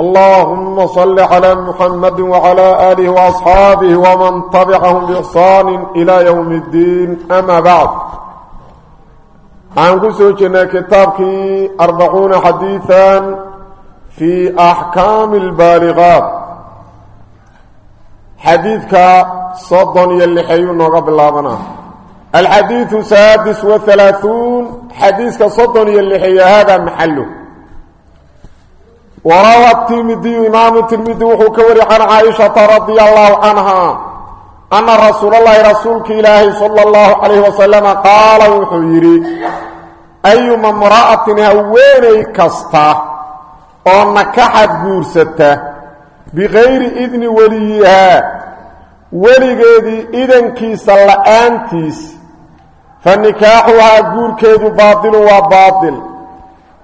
اللهم صل على محمد وعلى آله وأصحابه ومن تبعهم بإحسان إلى يوم الدين أما بعد عن كسوجنا كتابك أربعون حديثا في أحكام البالغات حديثك صدن يلحيون قبل الله الحديث سادس وثلاثون حديثك صدن يلحي هذا محله warawa tirmidiyu imaamu tirmidi wuxuu ka wari can caaishata radia allahu canha. Ana rasuulalahi rasuulka ilaahi sala allahu calayhi wasalama qaala wuxuu yidhi ayuma mra'atin haweenay kasta oo nakaxad guursata bikayri idni weliyihaa weligeedii idankiisa la'aantiis fa nikaaxuhaa guurkeedu baadilun waa baadil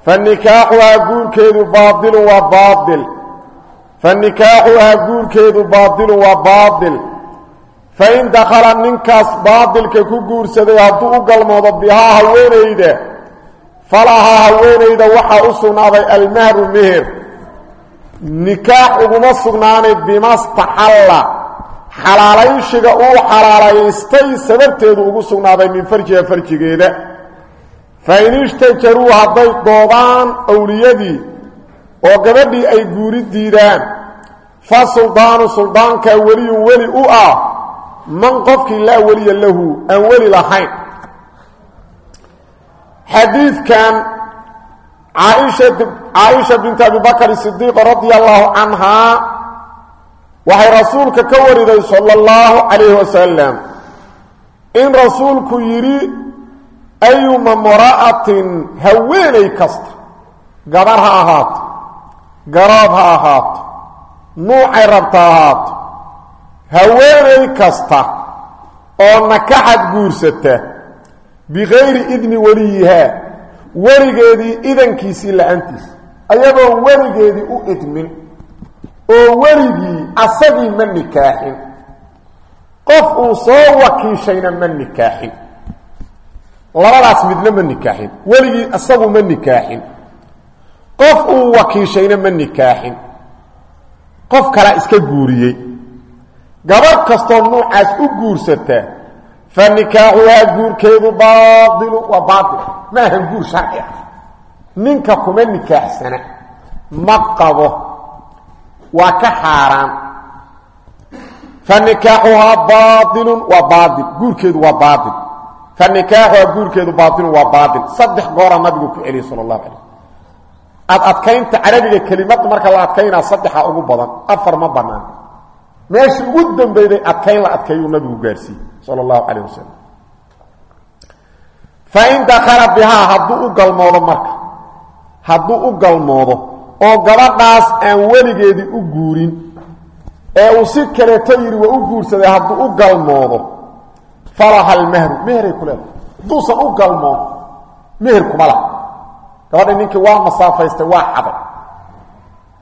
fanikaaxuhaa guurkeedu baailun waa baail fanikaaxuhaa guurkeedu baadilun waa baail fain dakhala ninkaas baadilka ku guursaday hadduu u galmoodo bihaa haweenayda falahaa haweenayda waxaa u sugnaaday almahru meher nikaax uguma sugnaanay bimastaxalla xalaalayshiga uu xalaalaystay sababteedu ugu sugnaaday min farjiha farjigeeda fain ishtajaruu hadday doodaan awliyadii oo gabadhii ay guuri diidaan. Fa suldaanu suldaankaa weliyun weli u ah man qofkii laa weliya lahu aan weli lahayn. Xadiidkan caaisha binti abibakr sidiiq radia allahu canhaa waxay rasuulka ka wariday sala allahu calayhi wasalam in rasuulku yidhi ayuma mra'atin haweenay kasta gabar ha ahaato garoob ha ahaato nuucay rabta ahaato haweenay kasta oo nakaxad guursata bikayri idni weliyihaa weligeedii idankiisii la'aantiisa ayagoon weligeedii u idmin oo weligii asagii ma nikaaxin qof uu soo wakiishayna ma nikaaxin labadaas midna ma nikaaxin. Weligii isagu ma nikaaxin. Qof uu wakiishayna ma nikaaxin. Qof kalaa iska guuriyey. Gabadh kastoo nuucaas u guursataa fa nikaaxuhaa guurkeedu baailu waa baail ma ahan guur sharci ah. Ninka kuma nikaaxsana. Ma qabo. Waa ka xaaraan. Fa nikaaxuhaa baailun waa baail guurkeedu waa baail ka nikaaxoa guurkeedu baailu waa baail saddex goora nabigu ku celiyey sal اlahu alay ad adkaynta carabiga kelimad marka la adkaynaa saddexa ugu badan. Afar ma banaan. Meeshii ugu dambayday adkayn la adkeeyuu nabigu gaarsiiyey sal اlahu alayh wasalam fain dakala bihaa hadduu u galmoodo marka. Hadduu u galmoodo oo gabadhaas aan weligeedii u guurin ee uu si kaleeto yidhi waa u guursaday hadduu u galmoodo falaha almahru meheray ku leedahay. Duusan u galmoon meher kuma laha. Gabadha ninkii waa masaafaystay waa xaday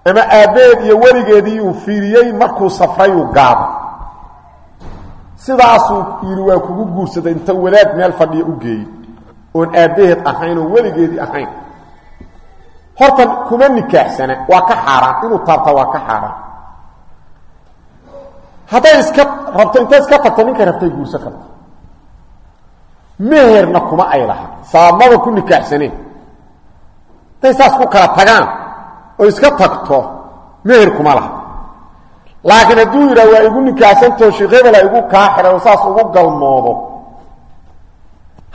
ama aabbeed iyo weligeedii uu fiiriyey markuu safrayuu gaado sidaasuu yidhi waa kugu guursaday inta wadaad meel fadhiya u geeyey. Oon aabbaheed ahayn oo weligeedii ahayn. Horta kuma nikaaxsana waa ka xaaraan. Inuu taabta waa ka xaaraan. Hadday intay iska tagto meherna kuma ay laha. Saamada ku nikaaxsaneen haday saas ku kala tagaan oo iska tagto meher kuma laha. Laakiin hadduu yidhah waa igu nikaaxsantao sheekh hebela igu kaa xihay oo saas ugu galmoodo.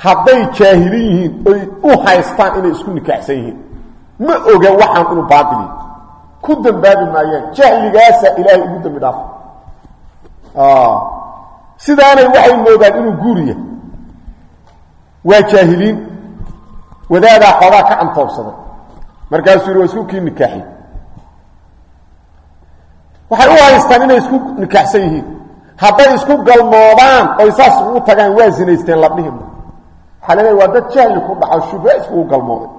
Hadday jaahilin yihiin oy u haystaan inay isku nikaaxsan yihiin. Ma oga waxaan inuu baadili ku dambaabi maayaan. Jahligaasa ilaahay ugu dambi dhaafa sidaanay waxay moodaan inuu guuriya waa jaahiliin. Wadaadaa xoogaa ka cantoobsaday markaasuu yidhi waa isku kii nikaaxi. Waxay u haystaan inay isku nikaaxsan yihiin. Hadday isku galmoodaan oy saas ugu tagaan waa zinaysteen la dhihima waxaa laleeya waa dad jahli ku dhaco shubha iskugu galmooday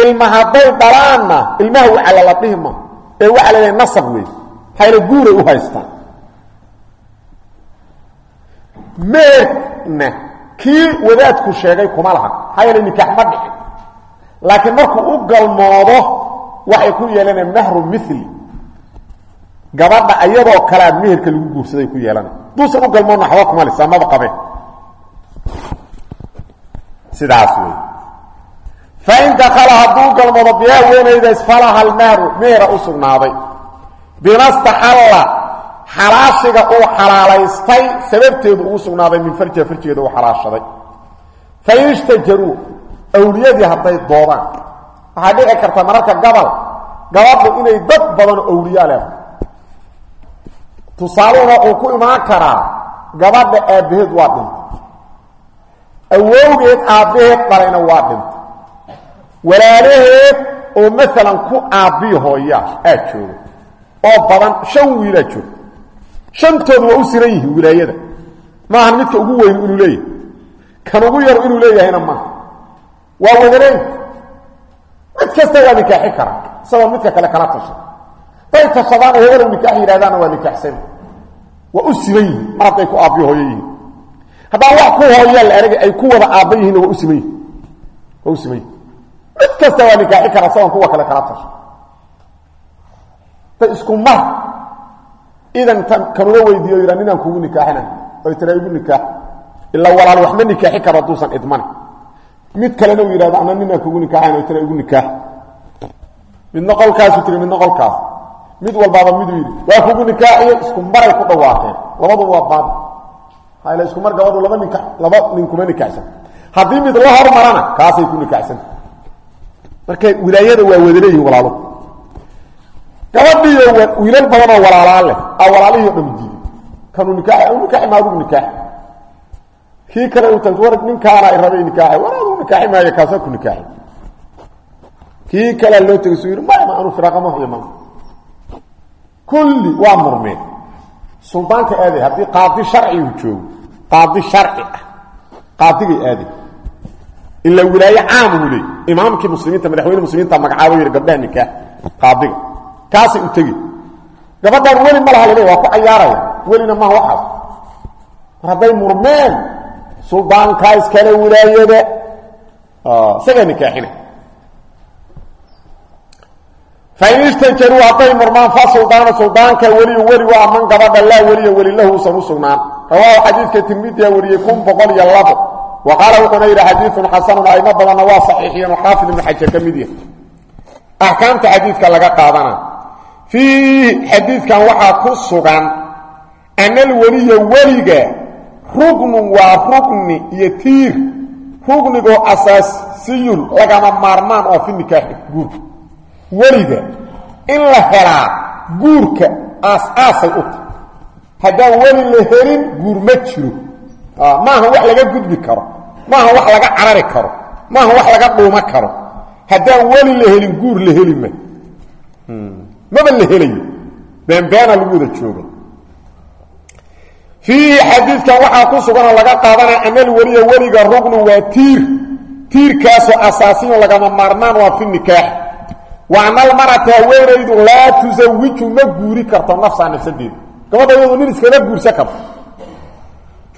ilma hadday dhalaanna ilmaha wacala la dhihima ee waxaa leeya nasab wey maxayla guuray u haystaan. Meerna kii wadaadku sheegay kuma laha. Maxaa yeele nikaax ma dhicin laakiin markuu u galmoodo waxay ku yeelaneen mahru mili gabadha ayadoo kalea meherka lagu guursaday ku yeelana duusan u galmoodna waxba kuma lisa maba qabe sidaas wey fain dakala hadduu galmoodo bihaa weynaydays falaha almahru mehera u sugnaaday. Bima xalaashiga uu xalaalaystay sababteedu ugu sugnaaday min farjiha farjigeeda uu xalaashaday. Fain ishtajaruu awliyadii hadday doodaan. Waxaa dhici karta mararka gabal gabadhu inay dad badan awliyaa leedahay. Tusaaluhuna uu ku imaan karaa gabadha aabbaheed waa dhintay. Awowgeed aabbaheed dhalayna waa dhintay. Walaalaheed oo maalan ku aabbii hooya aad jooga oo badan shan wiilaa jooga shantoodu waa u siran yihiin wilaayada? Maahan midka ugu weyn inuu leeyahay. Kan ugu yar inuu leeyahayna maaha waa wadaleyn mid kasta waa nikaaxi kara. Isagoo midka kale kala tasha. Day tashadaan oo hebelu nikaax yidhahdaana waa nikaaxsan. Waa u siban yihiin. Mar hadday ku aabbiyo hooyo yihiin. Haddaan wax ku hooyaa la aragay ay ku wada aabba yihiinna waa u siman yihiin waa u siman kasta waa nikaaxi kara. Isagoon idan tan kanuga weydiiyo yidha ninaan kugu nikaaxina oy tira igu nikaax ilaa walaal waxma nikaaxi karo hadduusan idmani mid kalena uu yidhahdo ana ninaan kugu nikaaxayn oy tira igu nikaax. Midna qolkaasu tiri midna qolkaas mid walbaaba miduu yidhi waa kugu nikaaxiyo isku maray ku dhawaaqeen. Labaduba waa baadi hayla isku mar gabadhu laba nika laba nin kuma nikaaxsan haddii mid la hormarana kaasay ku nikaaxsan marka wilaayada waa wadaleeyihin walaalo gabadhiiyo wiilal badan oo walaalaa leh a walaalihii o dham diiday kanuu nikaax u nikaaxi maadugu nikaax kii kale u tagto war ninkaana rabay nikaaxay. War aduu nikaaxi maayo kaasa ku nikaaxi kii kalea loo tegay suu yidhi maya ma anu firaaqama hayo ma kulli waa murmeen. Suldaanka aaday haddii qaadi sharci uu joogo qaadi sharci ah qaadigay aaday. Ilaa wilaaye caam uu leey. Imaamkii muslimiinta madaxweyne muslimiinta magacaabo yidhi gabdhaha nikaax qaadiga kaasay u tegi. Gabadhaan weli ma laha lale waa ku cayaaraya. Welina maha waxaas. Mar hadday murmeen suldaankaa iskale wilaayada isagaa nikaaxina fain istajaruu hadday murmaan fa suldaana suldaanka weliyu weli waa man gabadha laa weliya weli lahu usan u sugnaan. Rawaahu xadiidka tirmidiya wariyey kun boqol iyo labo. Wa qaala wuxuuna yidhi xadiidun xasanun aimo badanna waa saxiixiyeen oo xaafid ibnu xajar ka mid yahay. Laga qaadana fiihi xadiidkan waxaa ku sugan ana alweliya weliga rugnun waa rugni iyo tiir. Rugnigoo asaasiyun lagama maarmaan oo fi nikaaxi guurka. Weliga in la helaa guurka aas-aasay u tahay. Haddaan weli la helin guur ma jiro. Maaha wax laga gudbi karo. Maaha wax laga carari karo. Maaha wax laga dhuuma karo. Haddaan weli la helin guur la heli maba la helayo beenbeena lagu wada jooga fiihi xadiidkan waxaa ku suganoo laga qaadanaya anal weliya weliga rugnu waa tiir tiirkaasoo asaasiyon lagama maarmaan waa fi nikaax wa analmarata haweenaydu laa tusawiju ma guuri karto nafsaa nafsadeeda gabadha iyadu nin iskama guursan karto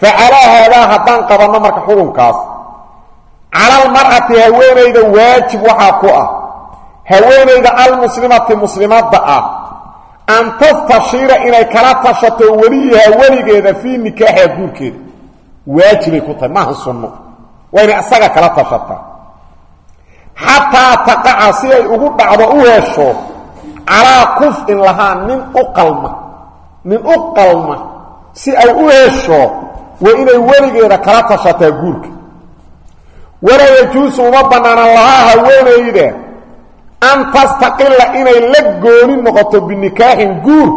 fa calaa haadaa haddaan qabanno marka xukunkaas calalmar'ati haweenayda waajib waxaa ku ah haweenayda almuslimati muslimadda ah an tastashiira inay kala tashato weliyaha weligeeda fii nikaaxiha guurkeeda. Waajibay ku tahay maaha sunno. Waa inay asaga kala tashataa xataa taqaca si ay ugu dhacdo u hesho calaa kuf'in lahaa nin u qalma. Nin u qalma si ay u hesho waa inay weligeeda kala tashataa guurka. Walaa yajuusu uma bannaana lahaa haweenayda an tastaqila inay la gooni noqoto binikaaxin guur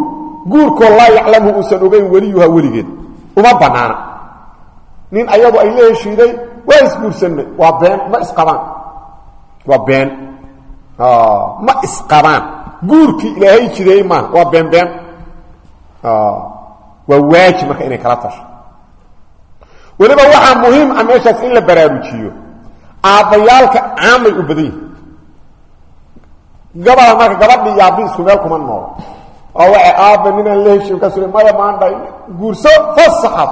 guurkoo laa yaclamhu uusan ogeyn weliyuha weligeed. Uma bannaana. Nin ayadu ay la heshiiday waa isguursanay. Waa been ma isqabaan. Waa been. Ma isqabaan. Guurkii ilaahay jideeyey maaha waa beenbeen waa waajib marka inay kala tasho weliba waxaa muhiim ah meeshaas in la baraarujiyo. Aabbayaalka caamay u badan yihiin gabada marka gabadhii iyo aabbi isku meel kuma noolo oo waxa aabba ninaan la heshin kaas maya maandha guurso fasaxad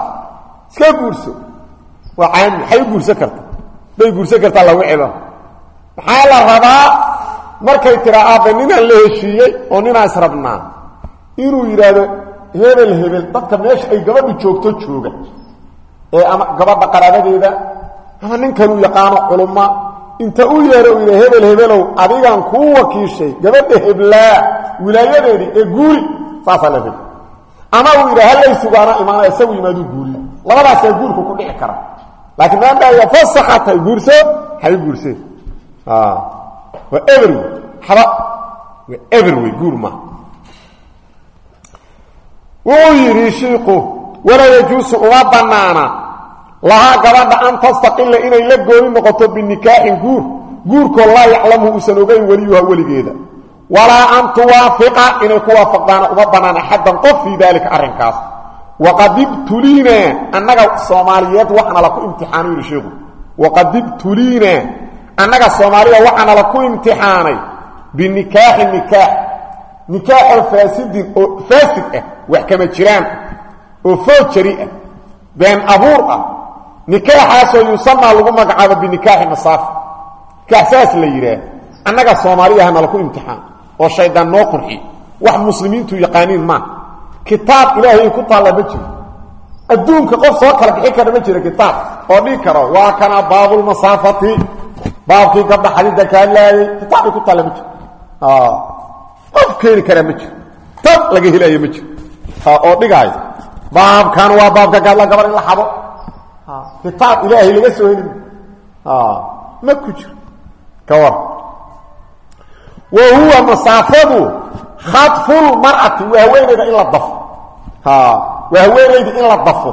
iska guurso. Waa caami guursan karta. Haday guursan kartaa lagu celo maxaa la rabaa? Markay tiraa aabba ninaan la heshiiyey oo ninaa israbnaa inuu yidhaahdo hebel hebel dadka meesha ay gabadhu joogto jooga. Ee ama gabadha qaraabadeeda ama ninkanuu yaqaano culumma inta u yeero u hebel hebelow adigaan kuu wakiishay gabadha heblaa wilaayadeedii ee guuri. Saasaa la raba ama uu yidha hallay sugaana imaana isagu yimaaduu guuriyo labadaasaa guurku ku dhici kara laakiin maandhaya fasaxatay guurso hay guurseen waa eber wey haba waa eber wey guur ma. Wuxuu yidhi shiiku walaa yajuusu lahaa gabadha an tastaqila inay la gooni noqoto binikaaxin guur. Guurkoo laa yaclamu uusan ogeyn weliyuha weligeeda. Walaa an tuwaafiqa inay ku waafaqdaana uma bannaan axaddan qof fii daalika arrinkaas. Waqad ibtuliina annaga soomaaliyeed waxaana laku imtixaanu yidhi sheikhu. Waqad ibtuliina annaga soomaalida waxaana laku imtixaanay binikaaxi nikaax. Nikaaxoo faasidin oo faasid ah wax kama jiraan oo foojari ah been abuur ah nikaaxaasoo yusamaa lagu magacaabo binikaaxi masaafi nikaax saas la yidhaah. Annaga soomaaliyahana laku imtixaan. Oo shaydaan noo qurxi. Wax muslimiintu yaqaaniin maa kitaab ilaahay ku taalla ma jiro. Adduunka qof soo kala bixi kara ma jiro kitaab. Oo dhigi karo waa kana baabulmasaafati baabkii gabdha xadiidda ka hadlaayey kitaabbay ku taalla ma jiro. Qof keeni karaa ma jiro. Tab laga helaayo ma jiro. Oo dhigaayo baabkan waa baabka gaadla gabar in la xado kitaab ilaahay laga soo heli ma ku jiro. Ka war. Wa huwa masaafadu khadfulmar'ati waa haweenayda in la dafo. Waa haweenayda in la dafo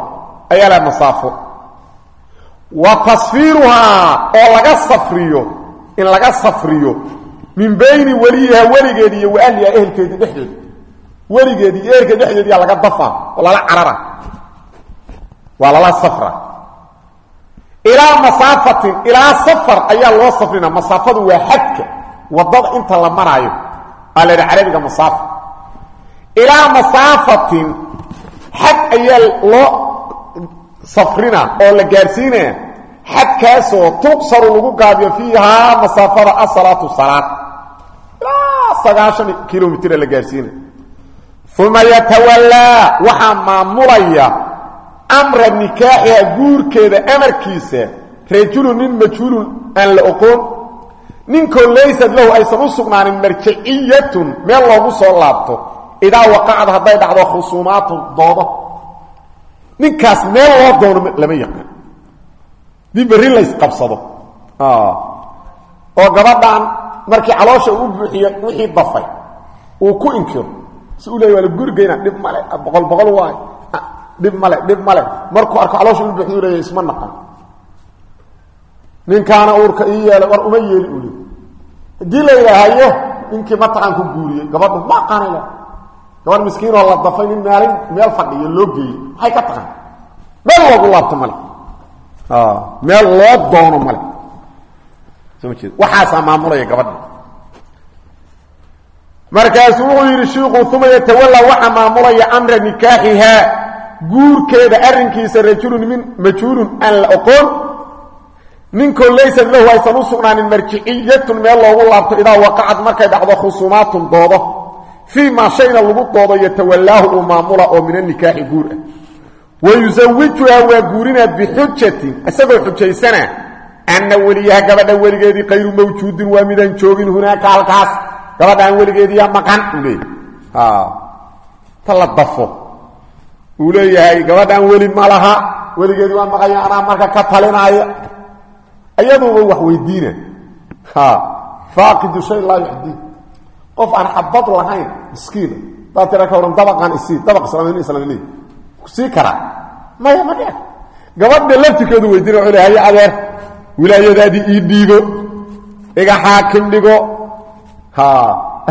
ayaa la wa tasfiiruhaa oo laga safriyo in laga safriyo min bayni weliyiha weligeedi iyo wa ahliha ehelkeedii dhexdeeda. Iyo ehelkeedi dhexdeediyaa laga dafaa oo lala carara. Waa lala safra ilaa masaafatin ilaa safar ayaa loo safrina. Masaafadu waa xadka waddada inta la maraayo. Aa la yidhaha carabiga masaafa. Ilaa masaafatin loo safrina oo la gaarsiinaya. Xadkaasoo tuqsaru lagu gaabiyo fiihaa masaafada asalaatu salaad ilaa sagaashan kilomitr la gaarsiinaya. Uma yatawallaa waxaa maamulaya amra nikaaxiha guurkeeda amarkiisa rajulu nin majhuulun aan la oqoon. Ninkoo laysad lahu aysan u sugnaanin marjiciyatun meel loogu soo laabto. Idaa waqacad hadday dhacdo khusuumaatun doodo. Ninkaas meel loo doono lama yaqaan. Dii berri laysqabsado oo gabadhan markii caloosha uu buuxiyo wixii dafay uu ku inkiro si u leey waa la gurigeyna dhib male boqol boqol waay dhib male dhib male markuu arko caloosha uu buuxiyo leeya isma naqan. Ninkaana uurka ii yeelay war uma yeeli uli haddii la yidhaahayo ninkii mataqaan ku guuriyey gabadhu ma aqaanayla gabadh miskiinoo la dafay maalin meel fadhiyo loo geeyey. Maxay ka taqan meel loogu laabto male meel loo doono male soo ma jeed. Waxaasaa maamulaya gabadha. Markaasuu wuxuu yidhi shiiku uma yatawallaa waxaa maamulaya amra nikaaxihaa guurkeeda arrinkiisa rajulun min majhuulun aan la oqoon ninkoo laysad lahu aysan u sugnaanin marjiciyatun meel loogu laabto idaa waqacad markay dhacdo khusuumaatun doodo. Fii maa shayna lagu doodo yatawallaahu uu maamula oo min anikaaxi guur ah. Wa yusawijuhaa waa guurinaa bixujatin isagoo xujaysana anna weliyaha gabadha weligeedii kayru mawjuudin waa midaan joogin hunaaka halkaas gabadhaan weligeediyaa maqan uu gabadhaan weli ma laha. Weligeedii waa maqanya anaa marka ka talinaayo. Iyaduuba wax weydiina. Faaqidu shay laa yuxdii qof aan xabad lahayn miskiina daa tira waran dabaqaan isii dabaq islaamni islaamni sii karaa maya ma dheh gabadha laftirkeedu weydiina wuxuu adeer wilaayadaadii ii dhiibo iga xaakim dhigo. Ha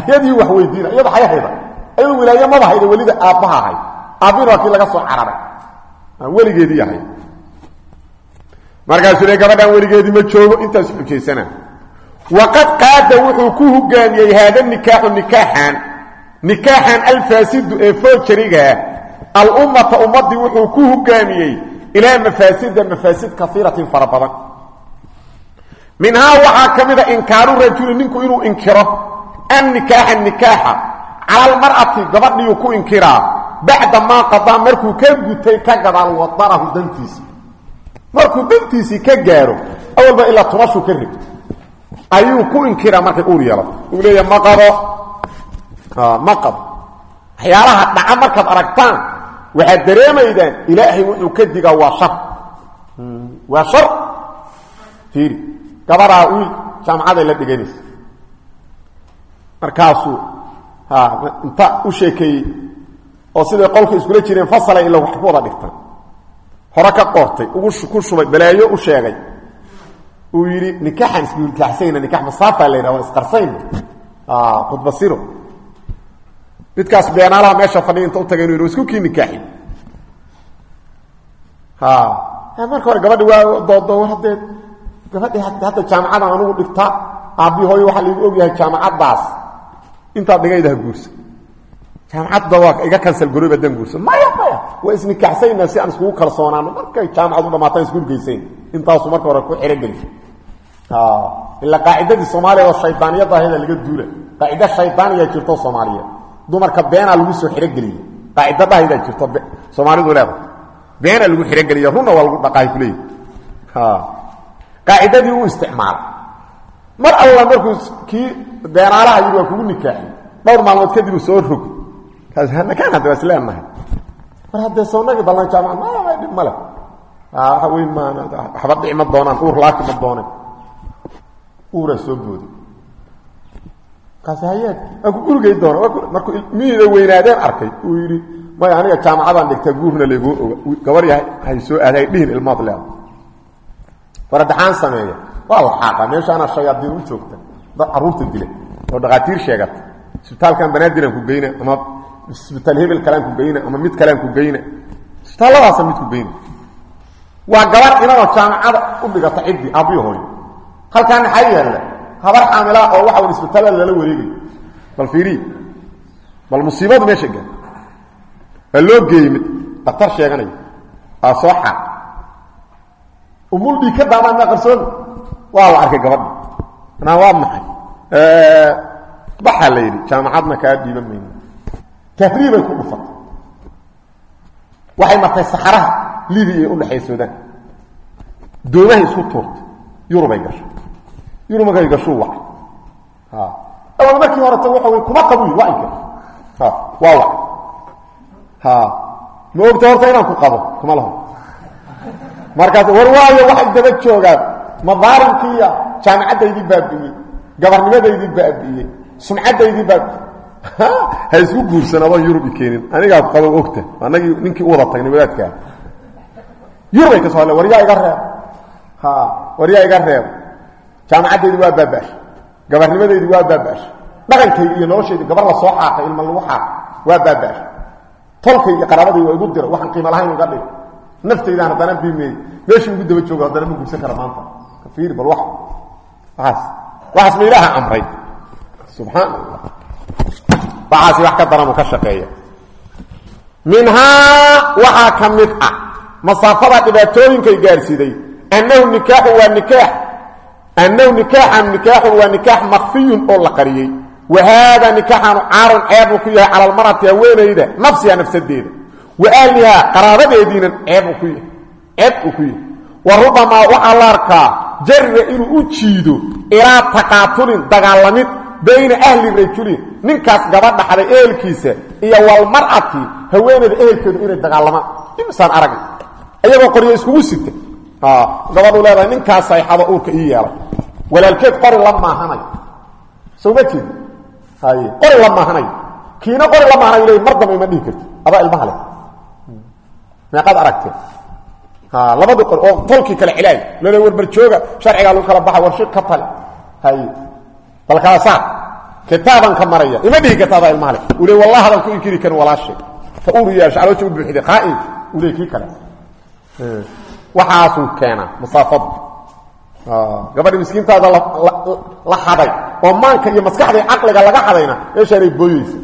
iyadii wax weydiina iyada xay hayda ayadu wilaaye maba hayda welida aabbaha ahayd aabbina waa kii laga soo cararay weligeedii ahayd markaasuu le gabadhan weligeedii ma joogo? Intaas xujaysana. Waqad qaada wuxuu ku hogaamiyey haada nikaaxu nikaaxan. Nikaaxan alfaasidu ee foojarigaa alummata ummaddii wuxuu ku hogaamiyey ilaa mafaasida mafaasid kaiiratin fara badan. Minhaa waxaa ka mida inkaaru rajuli ninku inuu inkiro. An nikaaxa. Nikaaxa cala almar'ati ku inkiraa bacda maa qadaa markuu ka gutay ka gadaal wadarahu dantiisa markuu dantiisii ka gaaro awalba ilaa tubashu ka rig ayuu ku inkiraa markay uur yeelato uu leeya ma qabo. Ma qabo. Waxyaalaha dhaca markaad aragtaan waxaad dareemaydaan ilaahay wuxuu ka digaa waa shar. Waa shar? Fiiri gabadaa wiil jaamacaday oo siday qolka iskula jireen fasalay ila wax ku wada dhigtaan hore ka qortay ugu ku shubay balaayo u sheegay. Uu yidhi nikaaxaan isnikaaxsayna nikax masaafa la yidhaha waa isqarsayna. Khudbasiro midkaas beenaalaha meesha fadhiya inta u tagay inu yidhi isku kii nikaaxi marka hore gabadhi waa doodo haddee gabadhi hadda jaamacadan anugu dhigta aabbi hooyo waxaa laigu ogyahay jaamacaddaas intaad dhigaydaha guursa jaamacadda waa iga kansal garoob haddaan guursa maya maya waa isnikaaxsayna si aan iskugu kalsoonaano. Markay jaamacadu dhamaataan isgurgeysayn intaasu marka hore ku xerogeli ilaa qaacidadii soomaaliya oo shaydaaniyada ahayda laga duula. Qaacida shaydaaniya jirto soomaaliya. Dumarka beenaa lagu soo xerogeliye qaacida dhahaydaa jirto soomaalidu leeda beenaa lagu xerogeliya runna waa lagu dhaqaay kuleeyahy qaacidadii uu isticmaala mar alla markuu kii beenaalaha yidhi waa kugu nikaaxi. Dhowr maalmood kadib uu soo rog kaas nakaan hadda waa isleenahay mar haddee soonagii ballan jaamacad ma dhib male waxa wey ma waxba dhici doonaan uur laaki ma dooneen uuraa soo booday kaas hayaad waa ku gurigay doona markuu ilmihiida weynaadeen arkay uu yidhi maya aniga jaamacadaan dhigtaa guurna layguu gabar yahay hay soo aaday dhihin ilmaad leeda faradaxaan sameeya waa la meeshaana shayaadiin u joogta dad carruurta dila oo dhakhaatiir sheegata. Isbitaalkan banaadiraan ku geyna ama isbitaal hebel kalaan ku geyna ama mid kalaan ku geyna isbitaalladaasa mid ku geyna waa gabar inadoo jaamacada u dhigata ciddii aabbiyo hooyo. Halkaa maxaa yaalla habar xaamilaa oo waxa wan isbitaallada lala wareegayo bal fiiriyi bal musiibadu meesha gaa waa loo geeyey mid daktar sheeganaya aa soo xaaq umuldhii ka daadaan maa qarsoomi waa la arkay gabadha anaa waa maxay? Baxaa la yidhi jaamacadna kaa dhiiban mayno tahriibay ku dhufatay waxay martay saxaraha libiya ee udhexeeya suudaan doomahay isku tuurtay yurubay gashay yurub markay gashuu wacay awal markii horeta waxa wey kuma qabuy waa inka waa wac ma ogta horta inaan ku qabo kuma laho markaas war waayo waxay daba joogaan madaarimkiiya jaamicaddaydii baabi'iyey gabarnimadaydii baabi'iyey sumcaddaydii baabi'iyey ha? Isku guursan adoon yurub i keenin? Anigaa qabo ogta. Anagii ninkii wada tagnay wadaadkaa yurubay ka soo hadle war yaa iga ha war yaa iga reeb. Waa baaba'shay gabarnimadeydii waa baaba'shay dhaqankaydi iyo noloshaydii gabar la soo xaaqay ilma lagu xaaqay waa baaba'shay tolkay iyo qaraabadaydi waa igu dira waxaan qiimo lahayn uga dhig. Naftaydaan haddana bimeey meeshii ugu daba jooga haddana ma gursan kara maanta. Fiiri bal wax. Waxaas. Waxaas ma amray. Subxaan allah waxaasi wax ka daran ka shaqeeya. Minhaa waxaa ka mid ah masaafada dhibaatooyinkay gaarsiiday. Annahu nikaaxu waa nikaax. Annahu nikaaxan nikaaxun waa nikaax makfiyun oo la qariyey. Wa haada nikaaxanu caarun ceebuu ku yahay cala almarati haweenayda nafsiha nafsadeeda. Wa ahlihaa qaraabadeediina ceeb uu ku yahay. Ceeb uu ku yahay. Wa rubamaa waxaa la arkaa jarra inuu u jiido ilaa taqaatulin dagaalamid bayna ahli rajulin ninkaas gabadha xaday ehelkiisa iyo walmar'ati haweenayda ehelkeedu inay dagaalamaan imsaan aragna iyagoo qoryo iskugu sita gabadhu leedahay ninkaas sayxado uurka ii yeelay. Walaalkeed qori la maahanayo soo ma jeedi haye qori la maahanayo kiina qori la maahanayo le mar dambe ma dhihi karti adaa ilmaha leh. Meeqaad aragtee labadii qor oo tolkii kale cilaay. Lole warbar jooga sharcigaa lagu kala baxa war shir ka tale. Haye bal kala saar kitaaban ka maraya. Ima dhihi kartaada ilmaha le uu le wallah hadaan ku inkiri karin walaashay. Ta ur yeesho caloosha u buuxday qaa'inka uu le kii kale. Waxaasuu keenaa masaafada gabadha miskiintaada la xaday oo maanka iyo maskaxda caqliga laga xadayna meeshaanay booyeysa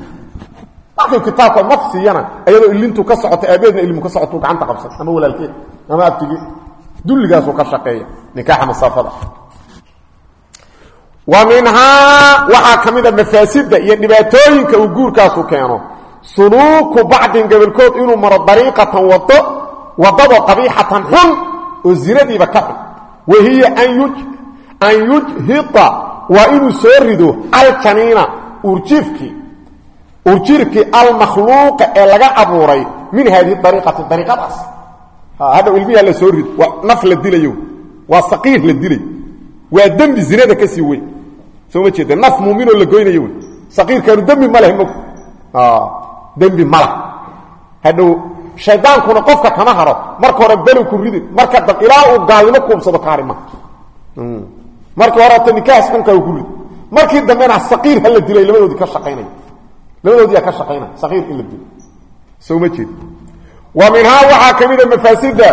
markay kitaabka naf siiyana iyadoo ilintu ka socoto aabeedna ilmu ka socotu gacanta qabsan ama walaalkeed ama abtigi dulligaasuu ka shaqeeya. Nikaaxa masaafada wa minhaa waxaa ka mid a mafaasida iyo dhibaatooyinka uu guurkaasu keeno. Suluuku bacdin gobolkood inuu maro dariiqatan wado wadado qabiixatan xun oo zinadiiba ka xun. Wahiya an yujhida waa inuu soo rido aljaniina urjiifkii urjirkii almakhluuqa ee laga abuuray min haadihi ariiqati ariiqadaas hadda ilmiha la soo rido waa soo ma jeeda naf muuminoo la goynayo wey. Saqiirkaanu dembi ma leh mog dembi ma lah hadhow shaydaankuna qofka kama haro. Marka hore below ku ridi marka dab ilaa uu gaalnimo kuubsado kaari ma. Markii horeeto nikaas xunkaa ku rid. Markii dambena saqiir ha la dilay labadoodii ka shaqaynaya labadoodii yaa ka shaqaynaya saqiir in la dilo soo ma jeed wa minhaa waxaa ka mafaasida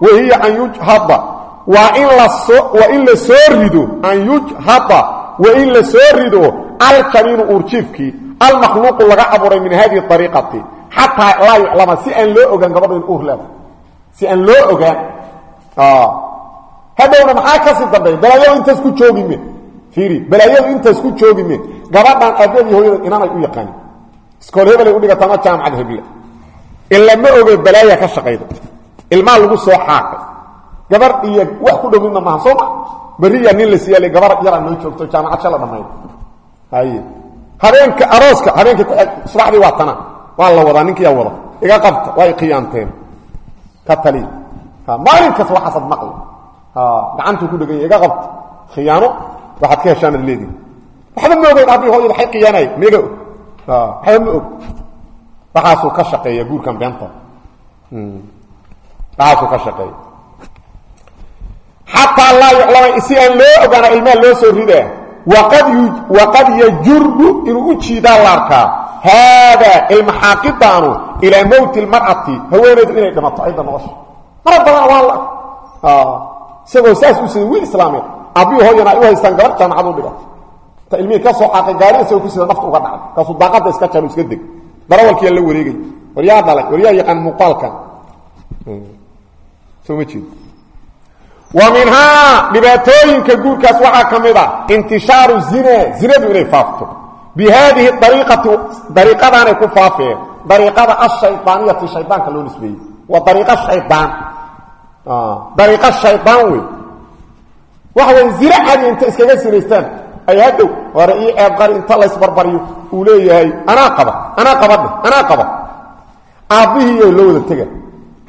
wahiya an yujhada waa in la soo rido an yujhada waa in la soo rido aljaniinu uurjiifkii almakhluuqu laga abuuray min hadihi ariiqati xataa laa yuclama si aan loo ogaan gabadha in uur leeda si aan loo ogaan hadhowna maxaa ka sii dambeeya? Balaayadu intaas ku joogime fiiri balaayadu intaas ku joogime gabadhan aabadii hooyada inanay u yaqaanin iskool hebelay udhigataa ma jaamacad heble ila ma oge balaaya ka shaqayda ilmaa lagu soo xaaqay gabar iyo wax ku dhowmidna maaha soo ma? Beriyaa nin la siyaala gabar yaraa noo joogto jaamacad shala dhammayd haye. Habeenka arooska habeenka subaxdii waa tana. Waa la wadaa ninkiyaa wada. Iga qabta waa y khiyaanteen ka taliya maalin kasta waxaasad maqli. Gacantuu ku dheganya iga qabta. Khiyaano waxaad ka heshaanad leedihi waxba ma ogeyn aabbii hooyada ay khiyaanay miga waxba ma og. Waxaasuu ka shaqeeya guurkan beenta. Waxaasuu ka shaqeeya xataa laa yuclama si aan loo ogaana ilmaha loo soo ridaa. Waqad yajuru inuu u jiidaa la arkaa haadaa ilmaxaaqidaanu ilaa mowti lmar'ati haweenaydu inay dhimato ayda nolosha mara badan waa la isagoo saas u sida wiil islaameed aabbihi hooyana ay u haystaan gabar jaamacad u dhigato ta ilmihii ka soo xaaqay gaari isagoo ku sida nafta uga dhacay. Kaasuu daaqadda iska jaro iska deg. Darawalkiyaa la wareegay. War yaa dhalay war yaa yaqaan muuqaalkan soo ma jeed wa minhaa dhibaatooyinka guurkaas waxaa ka mid a intishaaru zina zinadu inay faafto. Bi haadihi ariiqati dariiqadaanay ku faafeen. Dariiqada ashaydaaniyati shaydaanka loo nisbeeyey. Waa dariiqo shaydaan. Dariiqo shaydaan wey waxa way zina cadi inta iskaga sinaystaan ay hadhow hore ii ceebqari inta laysbarbaryo uu leeyahay anaa qaba anaa qabadhe anaa qaba. Aabbihiiyo loo wada tega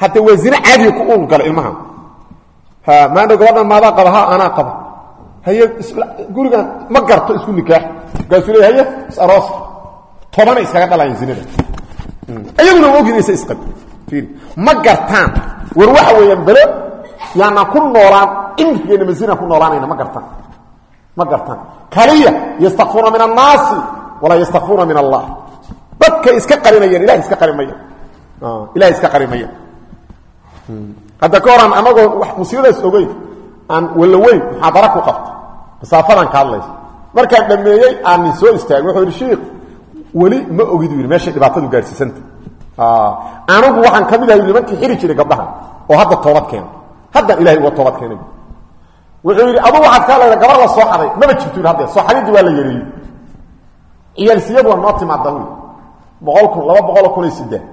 haddee waa zina cadiga ku maandho gabadhan maadaa qaba ha anaa qaba. Haye gurigan ma garto isku nikaax. Markaasuu leey haye is aroos. Tobana iskaga dhalayan zinada. Iyaguna ma ogin isa isqab fiiri. Ma gartaan. War waxa weeyaan belo yaanaan ku noolaan cimrigeena ma zinaan ku noolaanayna ma gartaan. Ma gartaan. Kaliya yastakfuuna min annaasi walaa yastakfuuna min allah. Dadkay iska qarinayaan ilahay iska qari maya ilahay iska qari maya hadda ka horan anagoo musiibadaas ogeyn aan walla weyn muxaadara ku qabto masaafadan ka hadlaysa. Markaan dhameeyey aanin soo istaagay wuxuu yidhi shiikh weli ma ogidu yidhi meeshay dhibaatadu gaadhsiisanta anigu waxaan ka mid ahay xiri jiray gabdhahan oo hadda toobad keena haddan ilahay uga toobad keenay. Wuxuu yidhi adu waxaad kaa gabar la soo xaday maba jirto hadde soo xadidii waa la yareeyey. Ciyaalsiyadu waa noo timaada wy boqol kun laba boqoloo kun iyo siddeed.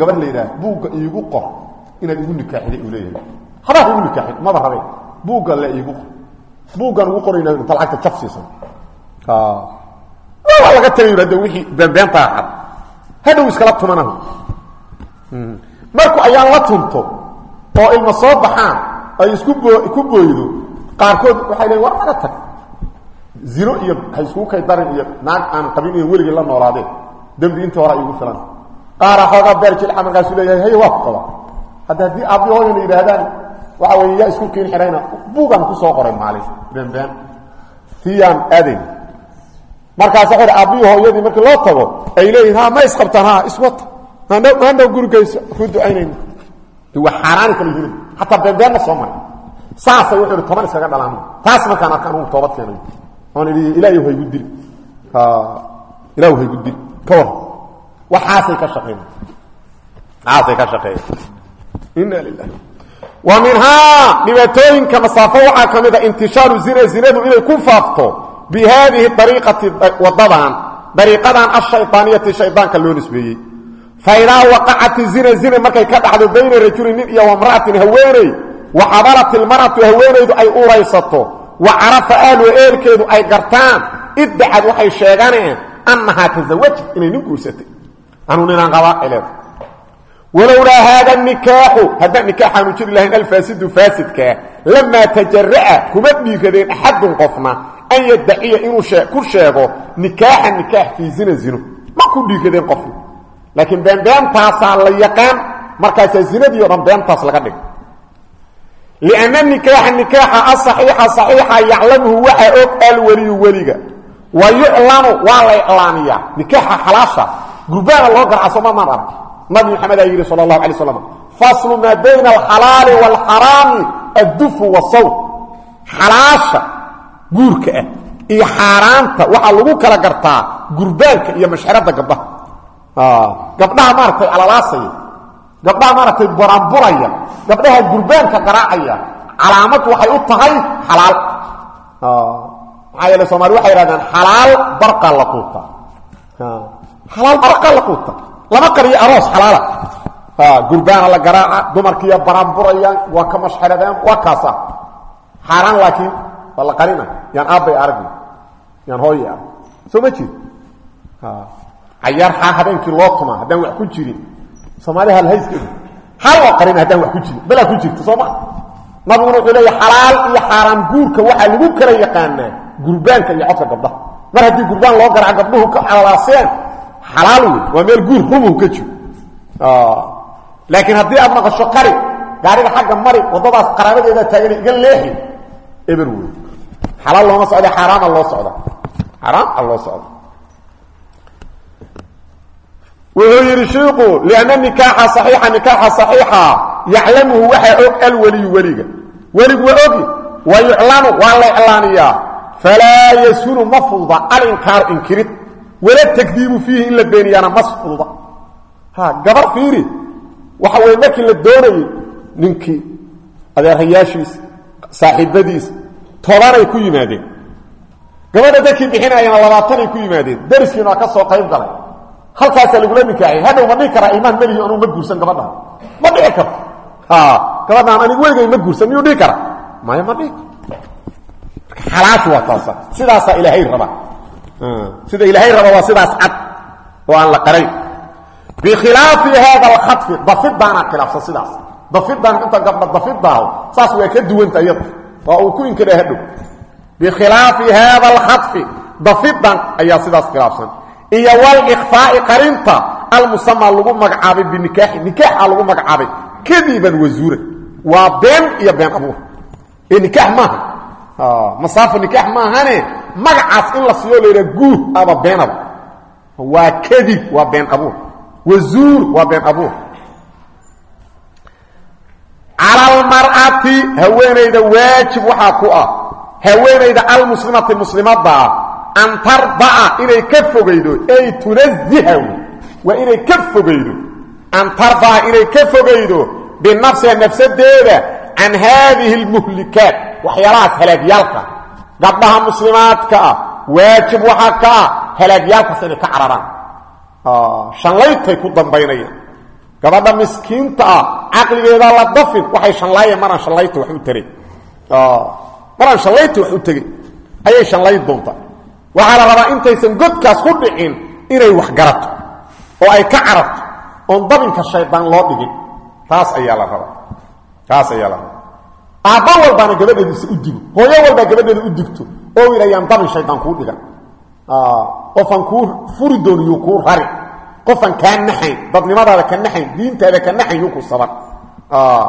Gabar la yidhaah buugga qor inaad igu nikaaxiday uu leeyahay. Hadaa igu nikaaxin maba rabe buugga le iigu qor buuggaan ugu qorayna inta lacagta jab siisan waa laga tagay hadde wixii beenbeentaa cad. Hadhow iskala tumanahu marku ayaan la tunto oo ilma soo baxaan ay isku boo ku booydo qaarkood waxay leeyiin war naga tag. Zino iyo ha iskugu kay darin iyo naag aan qabin iyo weligii la noolaadeen. Dembi intii hore igu filan. Qaaraa xoogaa beer jilca markaasuu leeyahay hay waa ku qaba hadda haddii aabbi hooyana yidhaahdaan waxa wey yaa isku kiin xihayna buugaan ku soo qoray maalin beenbeen tiyaan aadayn markaas waa aabbihi hooyadii markii loo tago ay leeyihiin ha ma isqabtaan ha iswata maandhow gurigayso ku ducaynayna waa xaaraani kala yihiin xataa beenbeen ma soo maray saasay wuxuu ihi toban iskaga dhalaan taas markaan arka anugu toobad keenay. Oon idhi ilaahay haygu dili ilaahu haygu dili ka war waxaasay ka shaqeyn waxaasay ka shaqeeya inna lillahi. Wa minhaa dhibaatooyinka masaafo waxaa ka mid a intishaaru zina zinadu inay ku faafto bi haadihi ariiqati wadadan dariiqadan ashaydaaniyati shaydaanka loo nisbeeyey. Fa idaa waqacat zina zina markay ka dhacdo bayna rajulin nin iyo wamra'atin haweeney wa xabalat ilmar'atu haweenaydu ay uraysato wa carafa ahluha eelkeedu ay gartaan iddacad waxay sheeganeen annahaa tasawajad inay nin guursatay. Anuu walowlaa haada nikaaxu haddaan nikaaxaanu jiri lahayn alfaasidu faasidkaa lamaa tajara'a kuma dhiiradeen axadun qofna an yaddaciya inuu ku sheego nikaaxa nikaax fii zina zino ma ku dhiiradeen qofna. Laakiin beenbeentaasaa la yaqaan markaasaa zinadii o dhan beentaas laga dhig lianna nikaaxa nikaaxa asaxiixa saxiixa yaclamuhu waxaa og alweliyu weliga. Wa yuclanu waa la iclaamiyaa nikaaxa xalaasha gurbaana loo garcaso mamaan arag nabi maxamed aa yidhi sal اlahu alay slam faslu maa bayna alxalaali wاlxaraami addufu wasawt xalaasha guurka ah iyo xaaraanta waxaa lagu kala gartaa gurbaanka iyo mashxirada gabdhaha. Gabdhaha maaragtay alalaasaya gabdhaha maaragtay baranburaya gabdhaha gurbaanka garaacaya calaamad waxay u tahay xalaal. Maxaa yeele soomali waxay quuta lama qariyo aroos xalaala. Gurbaana la garaaca dumarkiiyo baranburayaan waa ka mashxeradaan waa kaasa. Xaaraan laakiin waa la qarina yaan aabbay aragni yaan hooye arag soo ma jeed cayaar xaa habeenkii loo tumaa haddaan wax ku jirin. Soomaali halhayskeedu hal oo qarina haddaan wax ku jirin. Balaa ku jirta soo ma? Nabiguna wuxuu leeya xalaal iyo xaaraan guurka waxaa lagu kala yaqaanaa gurbaanka iyo codka gabdhaha. Mar haddii gurbaan loo garaaco gabdhuhu ka alalaaseen xalaal wey waa meel guur rumuhu ka jiro. Laakiin haddii aad maqasho qari gaariga xagga mari waddadaas qaraabadeeda taagana iga leexi eber wey xalaal looma socda xaaraama loo socda xaraama loo socda wuxuu yidhi shiiku lianna nikaaxa saxiixa nikaaxa saxiixa yaclamuhu waxaa og alweliyu weliga. Weligu waa ogi wa yuclanu waa la iclaaniyaa falaa yasunu ma fududa alinkaaru inkirid wala takdiibu fiihi in la beeniyaana mas fududa. Ha gabar fiiri waxa weye markii la doonayey ninkii adeerayaashiisa saaxiibadiisa tobanay ku yimaadeen. Gabadha dadkii bixinayana labaatanay ku yimaadeen. Dariskiina waa ka soo qayb galay. Halkaasaa lagula nikaaxay hadhow ma dhihi karaa imaan melihi anuu ma guursan gabadhaan ma dhici karo. Gabadhaan anig weligay ma guursan miyuu dhihi kara. Maya ma dhihi karo. Xalaashu waa taasa. Sidaasaa ilaahay raba sida ilaahay raba waa sidaas cad oo aan la qarayn bikhilaafi haada alkhafi dafidaana khilaafsan sidaas. Dafidaan inta gabdha dafidaaho saas waa ka duwanta iyada waa uu ku inkira hadhow. Bikhilaafi haada alkhafi dafidan ayaa sidaas khilaafsan. Iyo wاlkfaa'i qarinta almusama lagu magacaabay binikaaxi nikaaxa lagu magacaabay. Kadiban wazuura waa been iyo been abuur. Ee nikaax maaha masaafo nikaax maahane? Magacaas in la siiyo laydhaha guur aba beenaba waa kadib waa been abuur. Wazuur waa been abuur. Cala almar'ati haweenayda waajib waxaa ku ah. Haweenayda almuslimati muslimadaa an tardaca inay ka fogaydo ay tunaziha waa inay ka fogaydo. An tardaca inay ka fogaydo binafsiha nafsadeeda can haadihi اlmuhlikaat waxyaalahaas halaagyaalka gabdhaha muslimaadka ah waajib waxaa ka ah halaagyaalkaas inay ka cararaan shanlaytay ku dambaynayaan gabadha miskiinta ah caqligeedaa la dafin waxay shanlaayeen maraan shallayta wax u taray maraan shallayta wax u tegey ayay shanlayn doontaa waxaa la rabaa intaysan godkaas ku dhicin inay wax garato oo ay ka cararto oon dabinka shaydaan loo dhigin taas ayaa la la rabaa aabba walbaana gabadheediisa u digo. Hooyo walbaa gabadheeda u digto. Oo yidhayaan dabin shaydaan kuu dhigan. Qofaan kuu furi dooniyuu kuu rari. Qofaan kaa naxayn dadnimadaada ka naxayn diintaada ka naxayn yuu ku saban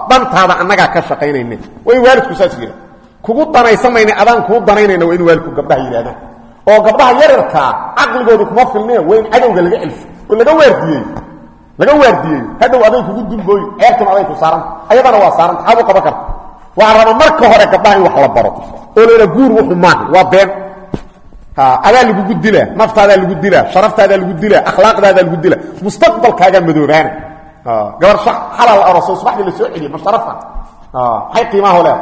dantaada annagaa ka shaqaynayna waa in waalidku saas yidha kugu danaysamayna adaan kuu danaynayna waa waalidku gabdhaha yidhahdaan oo gabdhaha yararkaa caqligooda kuma filnee waa in laga celsho oo laga waardiyeey laga waardiyeeyo hadhow aday kugu dulbooyi ceertuna aday ku saaranta ayadana waa saaranta xaad u qaban karta. Waxaa raba marka hore gabdhaha in wax la baro. Oo layha guur wuxu maaha. Waa been. Adaa lagugu dilaa naftaadaa lagu dilaa sharaftaadaa lagu dilaa akhlaaqdaadaa lagu dilaa mustaqbalkaagaa madoobaana gabar xalal aroso subaxdii la soo celiye ma sharafa maxay qiimaha leeda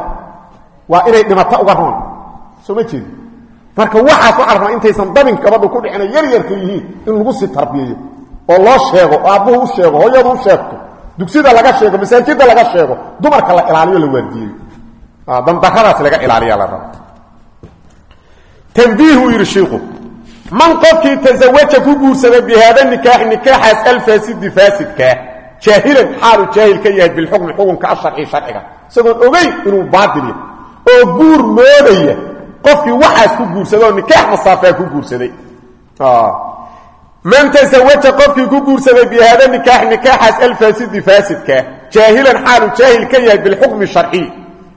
waa inay dhimato uga roon. Soo ma jeedi marka waxaas waxaa rabaa intaysan dabin gabadhu ku dhicina yar yarka yihiin in lagu sii tarbiyeeyo oo loo sheego oo aabbuhu u sheego hooyadu sheegto dugsida laga sheego masaajida laga sheego dumarka la ilaaliyo la waardiyeyo dandaradaas laga ilaaliya la raba tanbiih uu yidhi shiiku man qofkii tasawaja ku guursaday bi haada nikaaxi nikaaxaas alfaasidi faasidkaa jaahilan xaalu jaahil ka yahay bilxukmi xukunka asharci sharciga isagoon ogeyn inuu baatil oo guur moodaya qofkii waxaas ku guursaday oo nikaax ku guursaday man tasawaja qofkii ku guursaday bi haada nikaaxi nikaaxaas alfaasidi faasidkaa jaahilan xaalu jaahil ka yahay bilxukmi sharciy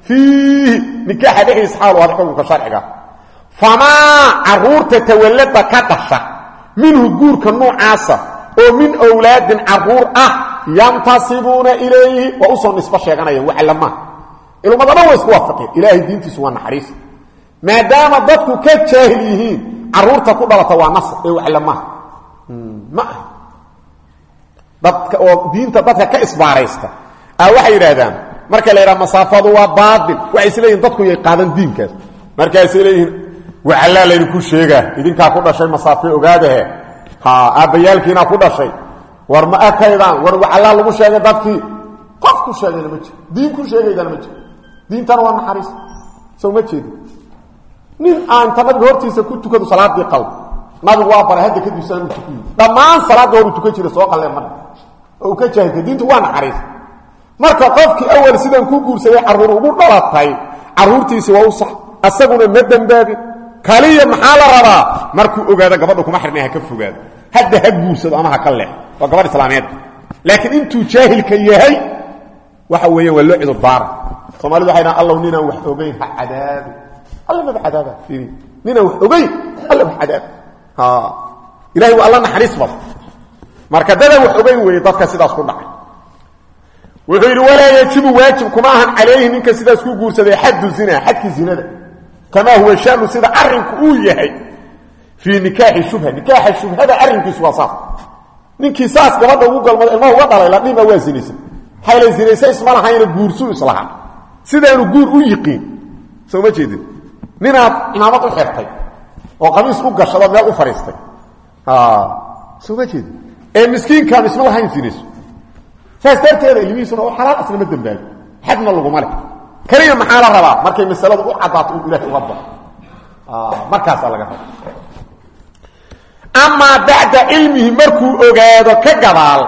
fiihi nikaaxa dhexdiisa xaalu ada xukunka sharciga famaa carruurta tawallada ka dhasha minhu guurka noocaasa oo min wlaadin carruur ah yantasibuuna ilayhi waa u soo nisbo sheeganayaan waclamaa ilmada dhan way isku waafaqeen ilaahay diintiisu waa naxariis maadaama dadku ka jaahil yihiin carruurta waa ma ah dadka oo diinta dadka ka isbaaraysta. A waxay yidhaahdaan marka la yidhaha masaafadu waa baatil waxay is leeyihiin dadku yay qaadan diinkaas. Markaasay leeyihiin wacallaa laydinku sheegaa idinkaa ku dhashay masaafe ogaadahe aabbayaalkiinaa ku dhashay. War ma akaydaan war wacallaa lagu sheegay dadkii. Qof ku sheegayna ma jiro diin ku sheegaydana ma jiro diintana waa naxariis. Sow ma jeedi nin aan ta nabiga hortiisa ku tukado salaadii qalb nabigu waa baray hadda kadib saanu tukiyi dhammaan salaadda horuu tukan jira soo qalleen marka oo ka jaahilka diintu waa naxariis. Marka qofkii awal sidan ku guursaday carruur ugu dhalatay carruurtiisi waa u sax. Asaguna ma kaliya maxaa la rabaa? Markuu ogaado gabadha kuma xirnay ha ka fogaado. Hadda ha guursado ama ha ka waa gabadh islaameed laakiin intuu jaahilka yahay waxa weeyaan waa loo cudurdaara soomaalidu waxay dhahan allow wax ogeyn ha cadaabi alla maba cadaaba fiiri. Ninaan wax ogeyn alla wax cadaab ha ilahay waa alla naxariis bada marka dadaan wax ogeyn weeye dadka sidaas ku dhacay. Wuxuu yidhi walaa yajibu waajib kuma ahan calayhi ninka sidaas ku guursaday xaddu zina xadkii zinada. Kamaa huwa shanu sida arrinku uu yahay fii nikaaxi shubha. Nikaaxa shubhada arrinkiisu waa saas ninkii saas gabadha ugu galmada ilmaha uga dhalay la dhima waa zinaysa. Hayla zinaysa isma lahayna guursuu islahaa sidaanu guur u yiqiin. Soo ma jeedin. Xirtay oo qamiis u gashado meel u fadhiistay. Soo ma jeedin? Ee miskiinkaan isma lahayn zinayso saas darteeda ilmihiisuna oo xalaal asna ma dembaabi xadna laguma leh. Keliya maxaa la rabaa? Markay masaladu u caddaato uu ilahay uga bao markaasaa laga raba amaa bacda cilmihi markuu ogaado ka gadaal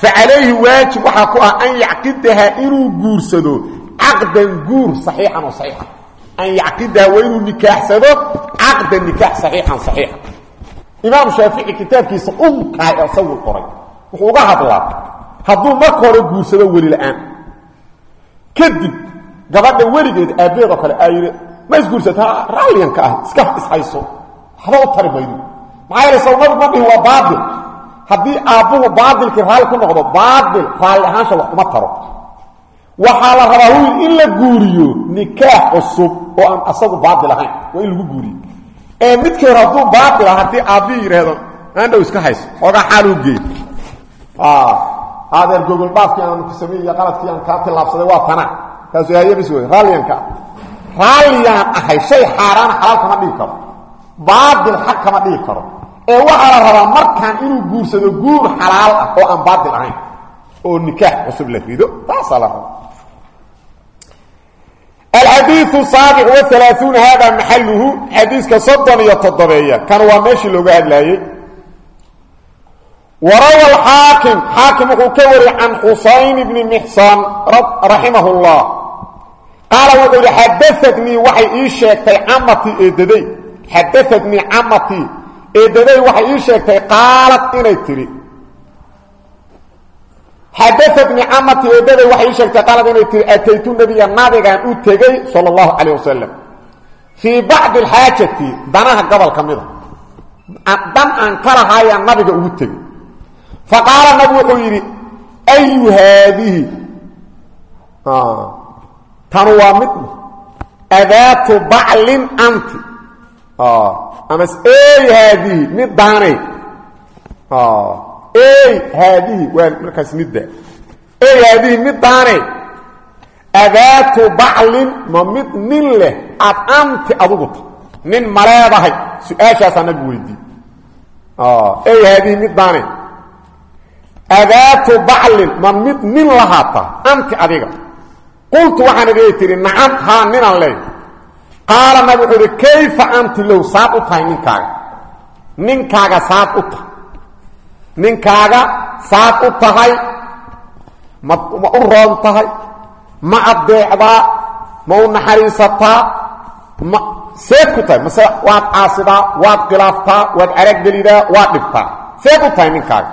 fa calayhi waajib waxaa ku ah an yacqidaha inuu guursado caqdan guur saxiixan oo saxiixa an yacqidaha waa inuu nikaaxsado caqdan nikaax saxiixan saxiixa imaam shaafici kitaabkiisa umkaa ee isagu qoray wuxuu uga hadlaa hadduu marka hore guursado weli la'aan kadib gabadha weligeed aabbeedoo kale aa yidhi ma isguursataa raalliyanka ah iska ishayso waxba u tari maydo maxaa yeele sawnadu ma dhihin waa baatil haddii aabbuhu baatilkii raalli ku noqdo baatil raalli ahaansha wax kuma taro waxaa la rabaa in la guuriyo nikaax cusub oo aan asagu baatil ahayn. Waa in lagu guuriyo. Ee midkii hore hadduu baatil ah haddii aabbihii yidhaahdo aandhow iska hayso xoogaa xaaluu geey adeer gogol dhaafkii aan ku sameeyey qaladkii aan kaa tillaabsaday waa tana kaasu haye bis wey raalliyanka raalliyaan ahay shay xaaraana xalaal kama dhigi karo. Baatil xaq kama dhigi karo. Ee waxaa la rabaa markaan inuu guursado guur xalaal ah oo aan baatil ahayn oo nikaax cusub la rido taasaa la alxadiiu saabic waalaauun hada maxaluhu xadiiska soddon iyo toddobeeya kan waa meeshii looga hadlaayey warawa alxaakim xaakim wuxuu ka wariyey can xusayn bni mixsan raximah llah qaala wuxuu yihi xadaatnii waxay ii sheegtay camatii eedaday xadaatnii camatii eedaday xadaatni camati eedaday waxay ii sheegtay qalad inay tiri ataytu nabiya nabigaan u tegey sala allahu calayh wasalam fii bacdi alxaajati danaha gobol ka mida dan aan ka lahaayaan nabiga ugu tegey. Fa qaala nabi wuxuu yidhi ayu haadihi? Tanu waa mid adaatu baclin anti ama ey haadihi mid daanay. Ey haadihi waa markaas midda. Haadihi mid daanay adaatu baclin ma mid nin leh aad anti adugu ta nin ma leedahay su'aashaasaa nabigu weydiiye ey haadihi mid daanay adaatu baclin ma mid nin lahaata anti adiga. Qultu waxaan idii tihi nacam haa ninaan leey qaala nabi wuxuu tahay ninkaaga saad u tahay ma u roon tahay ma addeecdaa ma u naxariisataa ma seed ku tahay. Mase waad caasidaa waad khilaaftaa waad caragelidaa waad dhibtaa seed u tahay ninkaaga.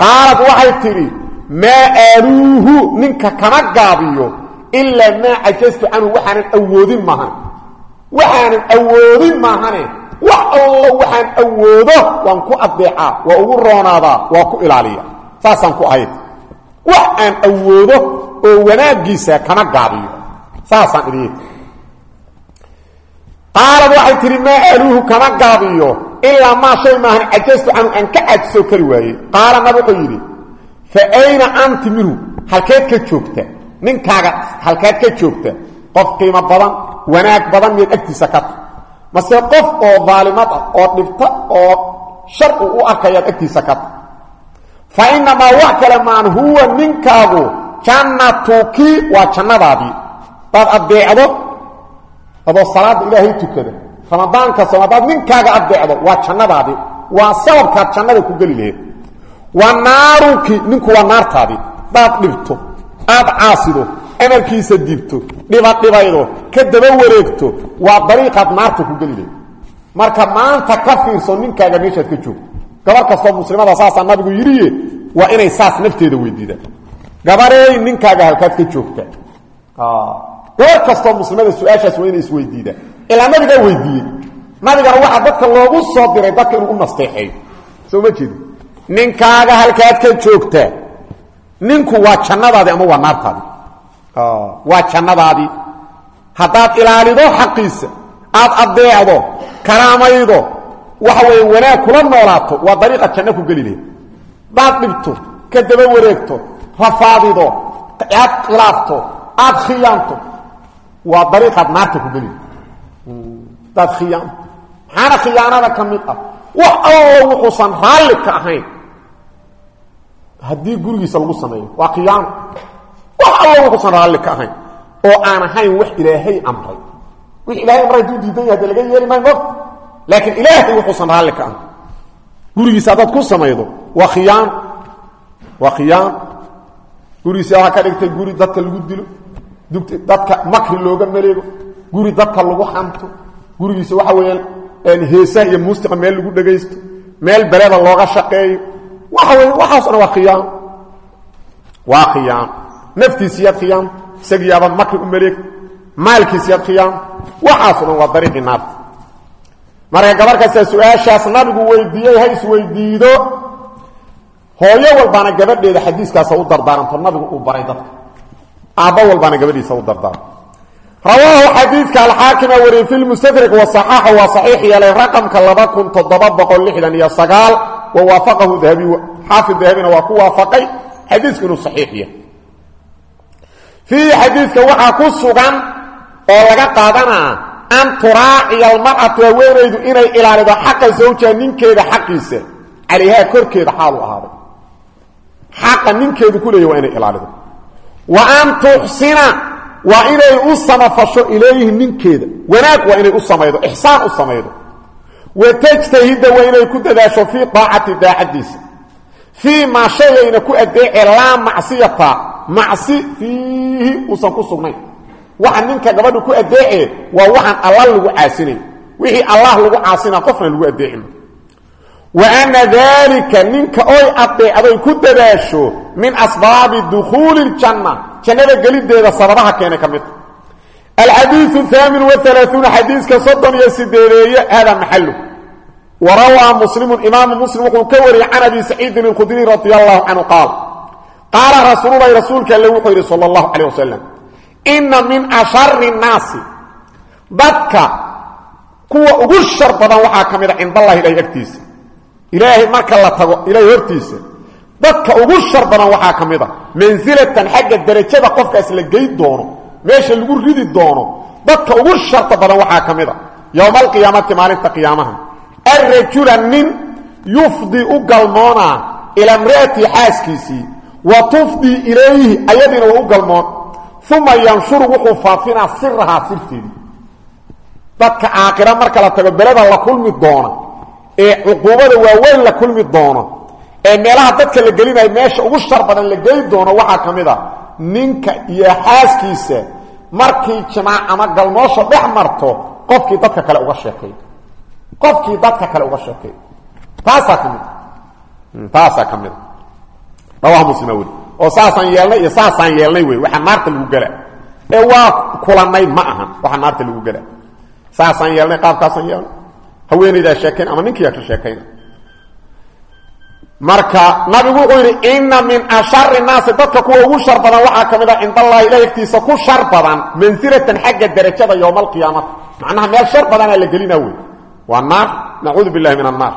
Qaalad waxay tidhi maa aaluuhu ninka kama gaabiyo ilaa maa cajastu canhu waxaanan awoodin maahane waxaanan awoodin maahane wax allo waxaan awoodo waan ku addeecaa waa ugu roonaadaa waa ku ilaaliya. Saasaan ku ahayd. Wax awoodo oo wanaaggiisa kama gaabiyo saasaan idii qaalad waxay tidhi maa aaluuhu kama gaabiyo ilaa maa shay maahan cajastu canhu aan ka cajisoo kari waayey. Qaala nab wuxuu yidhi fa ayna anti minhu? Halkeed ka joogta. Ninkaaga halkeed ka joogta. Qof qiimo badan wanaag badan miyaad agtiisa ka. ta mase qof oo daalimad ah oo dhibta oo shar uu u arkayaad agtiisa ka ta fa inamaa wax kale maan huwa ninkaagu jannatuki waa jannadaadii. Daad addeecdo adoo salaada ilaahay tukada. Ramadaan kasta haddaad ninkaaga addeecdo waa jannadaadii. Waa sababkaad jannada ku geli laheed wa naaruki ninku waa naartaadii. Daad dhibto aad caasido amarkiisa dibto dhibadhibaydo ka daba wareegto waa dariiqaad naarta ku geli marka maanta ka fiirso ninkaaga meeshaad ka joogto gabar kastoo muslimada saasaa nabigu yidhiye waa inay saas nafteeda weydiidaan. Gabareey ninkaaga halkaad ka joogta. Gabar kastoo muslimada su'aashaas inay isweydiidaan. Ilaa nabigaa weydiiyey. Nabigana waxaa dadka loogu soo diray dadka inuu u soo ma jeedi ninkaaga halkaad ka joogtaa ninku waa jannadaadii ama waa naartaadii waa jannadaadii haddaad ilaalido xaqiisa aad addeecdo karaamaydo waxa weeye wanaag kula noolaato waa dariiqaad janno ku geli laheed daad ka daba wareegto rafaadido aad khilaafto aad khiyaanto waa dariiqaad naarta ku geli daad khiyaanto. Maxaana khiyaanada ah? Wax allo wuxuusan raalli ka ahayn. Haddii gurigiisa lagu sameeyo waa khiyaano wax allo wuxuusan raalli ka ahayn oo aan ahayn wax ilaahay amray. Wix ilahay amray hadduu diidan yahay de laga yeeli maayo ilaahay wuxuusan raalli ka ahayn. Gurigiisa ku samaydo waa khiyaano waa khiyaano gurigiisa waxaa ka dhigtay guri dadka lagu dilo dadka makri looga maleego guri dadka lagu xanto gurigiisa waxa weeyaan heesaha iyo muusiqa meel lagu dhegaysto meel beleda looga shaqeeyo. Waxa wey waxaasoo dhan waa khiyaano waa naftiisiyaad khiyaano isagiiabaad makri u maleeg maalkiisiyaad khiyaano waxaasoo dhan waa dariiqii naarta marka gabar kasta su'aashaas nabigu weydiiyey ha isweydiido hooyo walbaana gabadheeda xadiiskaasa u dardaaranto nabigu uu baray dadka. Aabba walbaana gabadhiisa u dardaaran. Rawaahu xadiidka alxaakima wariyey fi lmustadrik wasaxaaxa waa saxiix yeelay raqamka laba kun toddoba boqol lixdan iyo sagaal wa waafaqahu dahabi xaafid dahabina waa ku waafaqay xadiisku inuu saxiix fiihi xadiidka waxaa ku sugan oo laga qaadanaa an turaaciya almar'atu haweenaydu inay ilaalido xaqa zawjiha ninkeeda xaqiisa. Calayhaa korkeeda xaalu ahaaday. Xaqa ninkeedu ku leeyahy waa inay ilaalido. Wa an tuxsina waa inay u samafasho ilayhi ninkeeda. Wanaag waa inay u samaydo ixsaan u samaydo. Wa tajtahida waa inay ku dadaasho fii daacati daacaddiisa fii maa shayayna ku adeece laa macsi fiihi uusan ku sugnayn. Waxa ninka gabadhu ku adeece waa waxaan alla lagu caasinayn. Wixii allah lagu caasina qofna lagu adeecima wa ana daalika ninka oy adeecdoy ku dadaasho min asbaabi dukhuuli ljanna jannada gelideeda sababaha keenay ka midta alxadiiu haamin waalaauuna xadiiska soddon iyo sideedeeye hada maxalu warawaa muslimu imaamu muslim wuxuu ka wariyey can abi qaala rasuululahi rasuulka alle wuxuu yidhi sal allahu calay wasalam inna min ashari nnaasi dadka kuwa ugu shar badan waxaa ka mid a cindallahi ilahay agtiisa. Ilaahay marka la tago ilaahay hortiisa dadka ugu shar badan waxaa ka mid a mansilatan xagga derajada qofkaas la gey doono meesha lagu ridi doono dadka ugu sharta badan waxaa ka mid a yowma alqiyaamati maalinta qiyaamaha. Arrajula nin yufdi wa tufdii ilayhi ayadiina waa u galmoon uma yanshuru wuxuu faafinaa sirahaa sirteedii dadka aakhira marka la tago beleda la kulmi doona ee cuquubada waaweyn la kulmi doono ee meelaha dadka la gelinayo meesha ugu shar badan la geli doono waxaa ka mid a ninka iyo xaaskiisa markii jimaac ama galmoosho dhex marto qofkii dadka kale uga sheekay. Qofkii dadka kale rawaha muslima weli oo saasaan yeelnay iyo saasaan yeelnay wey waxaa naarta lagu gela ee waa kulanay ma ahan. Waxaa naarta lagu gela saasaan yeelnay qaabkaasaan yeelnay. Haweenaydaa sheekayn ama ninkiiyaa ka sheekayna. Marka nabigu wuxuu yidhi inna min ashari naasi dadka kuwa ugu shar badan waxaa ka mid a cindallahi ilahi agtiisa ku shar badan mansilatan xagga derajada yowma alqiyaamati macnaha meel shar badanaa la gelina wey waa naar. Nacuudu billahi min annaar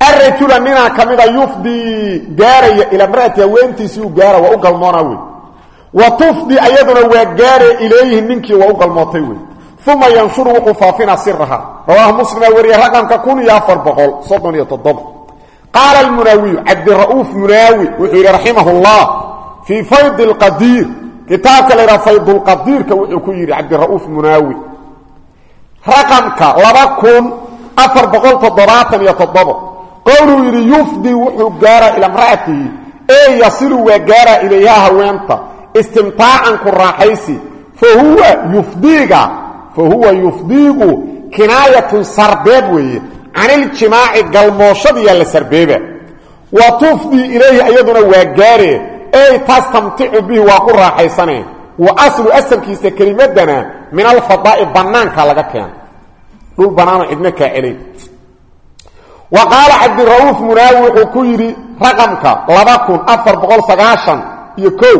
arajula ninaa ka mida yufdii gaaraya ilaa mraati haweentiisii u gaara waa u galmoonaa wey wa tufdi ayaduna waa gaaraya ilayhi ninkii waa u galmootay wey uma yanshuru wuxuu faafinaa siraha rawaahu muslima wariye raqamka kun iyo afar boqol soddon iyo toddoba. Qaala almunaawiyu cabdira'uuf munaawi wuxuu yidhi raximah اllah fii fayd اlqadiir kitaabka la yidhaha faydulqadiirka wuxuu ku yidhi cabdira'uuf munaawi. Raqamka laba kun afar boqol toddobaatan iyo toddobo qowluu yidhi yufdi wuxuu gaaraa ilaa mra'atihi ee yasilu waa gaaraa ilayhaa haweenta. Istimtaacan ku raaxaysi. Fahuwa yufdiiga. Fahuwa yufdiigu. Kinaayatun sarbeeb weeye. Can iljimaaci galmooshadiyaa la sarbeeba. Wa tufdii ilayhi iyaduna waa gaare. Ey tastamticu bihi waa ku raaxaysaneen wa aslu asalkiisa kelimadana min alfadaa'i bannaanka laga keena wa qaala cabdira'uuf munaawi wuxuu ku yidhi raqamka iyo kow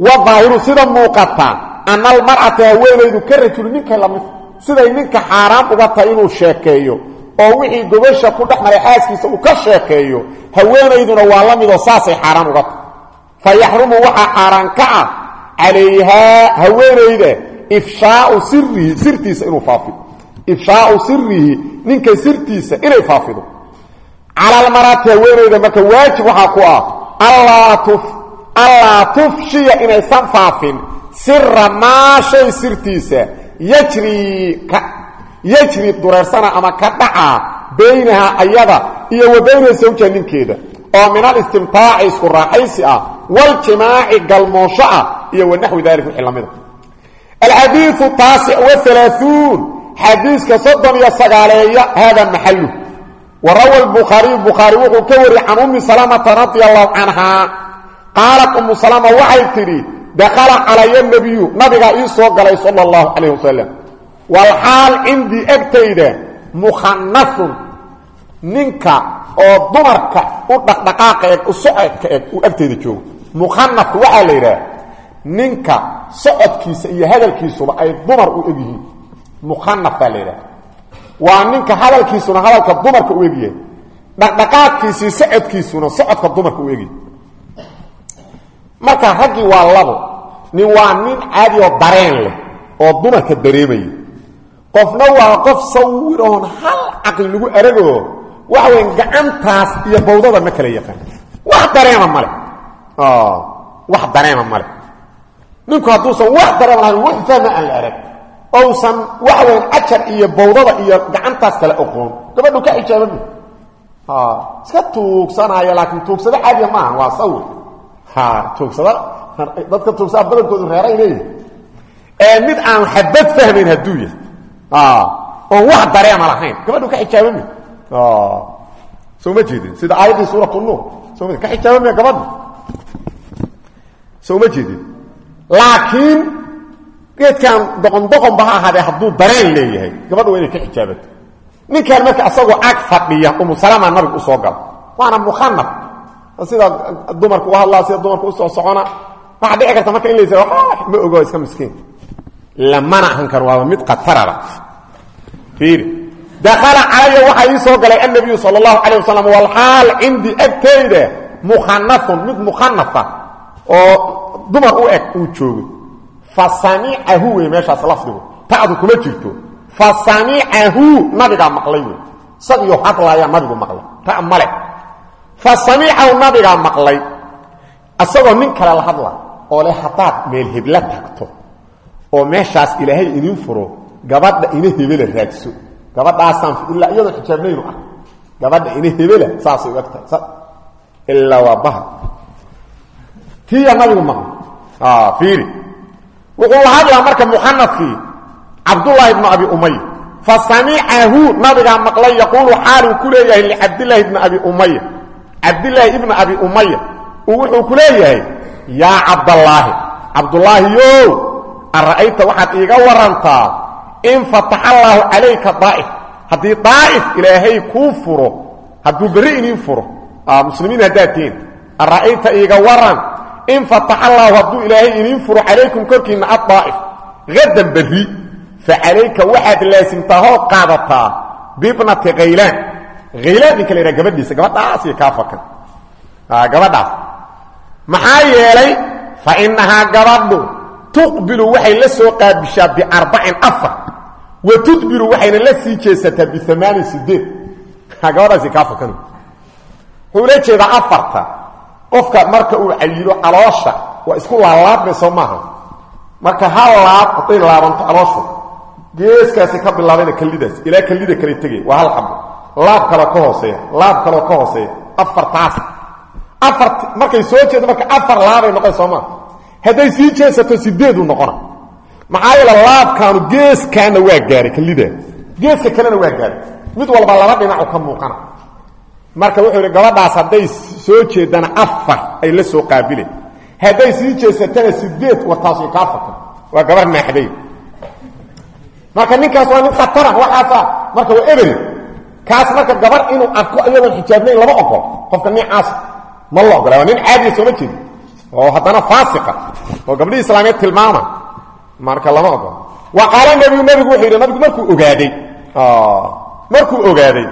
wa daahiru sida muuqata ana almar'ata haweenaydu ka rajuli ninkay la mid siday ninka xaaraan uga tahay inuu sheekeeyo oo wixii gobasha ku dhex maray xaaskiisa uu ka sheekeeyo haweenayduna waa la midoo saasay xaaraan uga tahay. Fa yaxrumu waxaa xaaraan ka ah calayhaa haweenayda ifshaau sirihi sirtiisa inuu faafido sirihi ninka sirtiisa inay faafido cala almarati haweenayda marka waajib waxaa ku ah allaa tufshiya inaysan faafin sira maa shay sirtiisa yajri dureersana ama ka dhaca baynaha ayada iyo wa bayna sawja ninkeeda oo min alistimtaaci isku raaxaysi ah waljimaaci galmoosho ah iyo wanaxwi dalik wixii lamida alxadiiu taasic waalaauun wa rawa lbukhaariyu bukhaari wuxuu ka wariyey can ummi salamata radia allahu canhaa qaalat umu salama waxay tidhi dakala calaya nebiyu nabigaa ii soo galay sala allahu calayh wasalam walxaal cindii agtayda mukhanasun ninka oo dumarka u dhaqdhaqaaqa eeg u socodka eeg uu agtayda joogo mukhanafku ay dumar eg waa ninka hadalkiisuna hadalka dumarka u egyahay. Dhaqdhaqaaqkiisii socodkiisuna socodka dumarka u egyahay. Marka raggii waa labo nin waa nin caadi oo dareen leh oo dumarka dareemaya. Qofna waa qof sawir hal caqli lagu aragoo waxa weya gacantaas iyo bawdada ma kala yaqaan. Wax dareema male wax dareema male ninku hadduusan wax dareema wax fahma aan la ousan waxa weya cajar iyo bawdada iyo gacantaas kale oqoon gabadhu ka xijaabami iska tuugsanaayo laakiin tuugsado caadiya maaha waa sawir tuugsada dadka tuugsadaa badankoodu reeray leeyihi ee mid aan xabad fahmayn hadduu yahay oon wax dareema lahayn. Gabadhu ka xijaabami soo ma jeedin. Sida aayaddii suurat nuur soo ma ka xijaabamiya gabadha soo ma jeedin. Laakiin geedkan doqondoqonba ha ahaadee hadduu dareen leeyahay. Gabadha waa inay ka xijaabato ninkaan marka asagoo ag fadhiya umusalama nabiga u soo gala waana mukhanaf sida dumarka u hadlaa sida dumarka u soo socona. Waxaa dhici karta marka in la ysa ma ogo iska miskiin. Lamana ahan karo waaba mid khataraba fiiri. Dakala calaya waxaa ii soo galay annabiyu sala allahu calayh wasalam walxaal cindii agtayda mukhanafun mid mukhanafa oo dumar u eg uu joogo fa samicahu wey meeshaas lafdigu ta'du kuma jirto. Fa samicahu nabigaa maqlay wey. Isagiyo hadlaayaa nabigu maqlay. Ta male. Fa samicahu nabigaa maqlay. Isagoo nin kale la hadla oo le haddaad meel hebla tagto oo meeshaas ilaahay idin furo gabadha ina hebela raadso. Gabadhaasaan ilaa iyadoon xijaabnaynu ah. Gabadha ina hebela saasay u egtahay. Ilaa waa bahar tiya nabigu maqlay. Fiiri wuxuu la hadlaa marka muxanafkii cabdullaahi ibnu abi umaya fa samicahu nabigaa maqlay yaquulu xaaluu ku leeyahay licabdillaahi ibni abi umaya cabdillaahi ibni abi umaya uu wuxuu ku leeyahay yaa cabdallaahi cabdullaahiyow ara'ayta waxaad iiga warantaa in fataxa allaahu calayka daa'if. Haddii daa'if ilaahay kuu furo hadduu berri iniin furo. Muslimiin haddaad tihiin ara'ayta iiga waran in fataxa allaahu hadduu ilaahay iniin furo calaykum korkiinna addaa'if hadan berri fa calayka waxaad laasimtaa hoo qaadataa bibnati khaylaan khaylaan ninka la yidhaha gabadhiisa gabadhaas iyo kaa fakan gabadhaas. Maxaa yeelay fa innahaa gabadhu tuqbilu waxay la soo qaabishaa biarbacin afar. Wa tudbiru waxayna la sii jeesataa biamaanin sideed. Gabadhaasi kaa qofka marka uu cayilo caloosha waa isku laalaabmayso maaha. Marka hal laab hadday laabanto calooshu geeskaasi ka bilaabayna kallidaas ilaa kallida kale tegay waa hal xabo laab kaloo ka hooseeya laab kaloo ka hooseeya afartaas afar markay soo jeedo marka afar laabay noqon soo maa hadday sii jeesato sideedu noqona. Maxaa yeele laabkaanu geeskaana waa gaaray kallida geeska kalena waa gaaray. Mid walba laba dhinacu ka muuqana marka wuxuu yidhi gabadhaas hadday soo jeedana afar ay la soo qaabileen hadday sii jeesatana sideed wartaasay kaa fakan waa gabar naaxday. Marka ninkaas waa nin khatara waxaasa marka waa eberi kaas marka gabar inuu arko iyadoon xijaabnayn lama ogolo qofka nincaas ma la ogola waa nin caadiya sooma jeedi oo haddana faasiqa oo gabdhihii islaameed tilmaama marka lama ogolo wa qaala nebigu nebigu wuxuu yidhi nabigu markuu ogaaday. Markuu ogaaday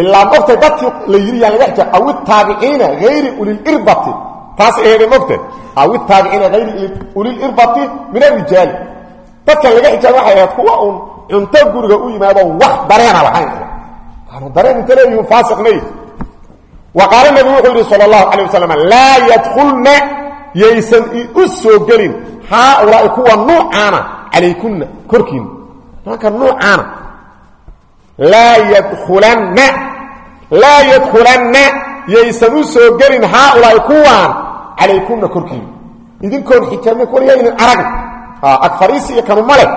ilaa mogtay dadkii la yidhi yaan laga xijaab aw itaabiciina hayri ulilirbati taas eheday mogtay aw itaabiciina hayri ulilirbati min arijaali dadkan laga xijaab waxay ahayd kuwa uun cunto guriga u yimaado wax dareena lahayn aanu dareen inta leeyihiin faasiqnay wa qaala nebigu wuxuu yidhi sala allahu calay wasalam laa yadkhulna yaysan u soo gelin haaulaai kuwa nuucaana calaykunna korkiinna maanka nuucaana laa yadkulanna laa yadkhulanna yaysan u soo gelin haaulaai kuwaan calaykunna korkiinna idinkoon yaa idin arag agfariisi iyo kanuma leh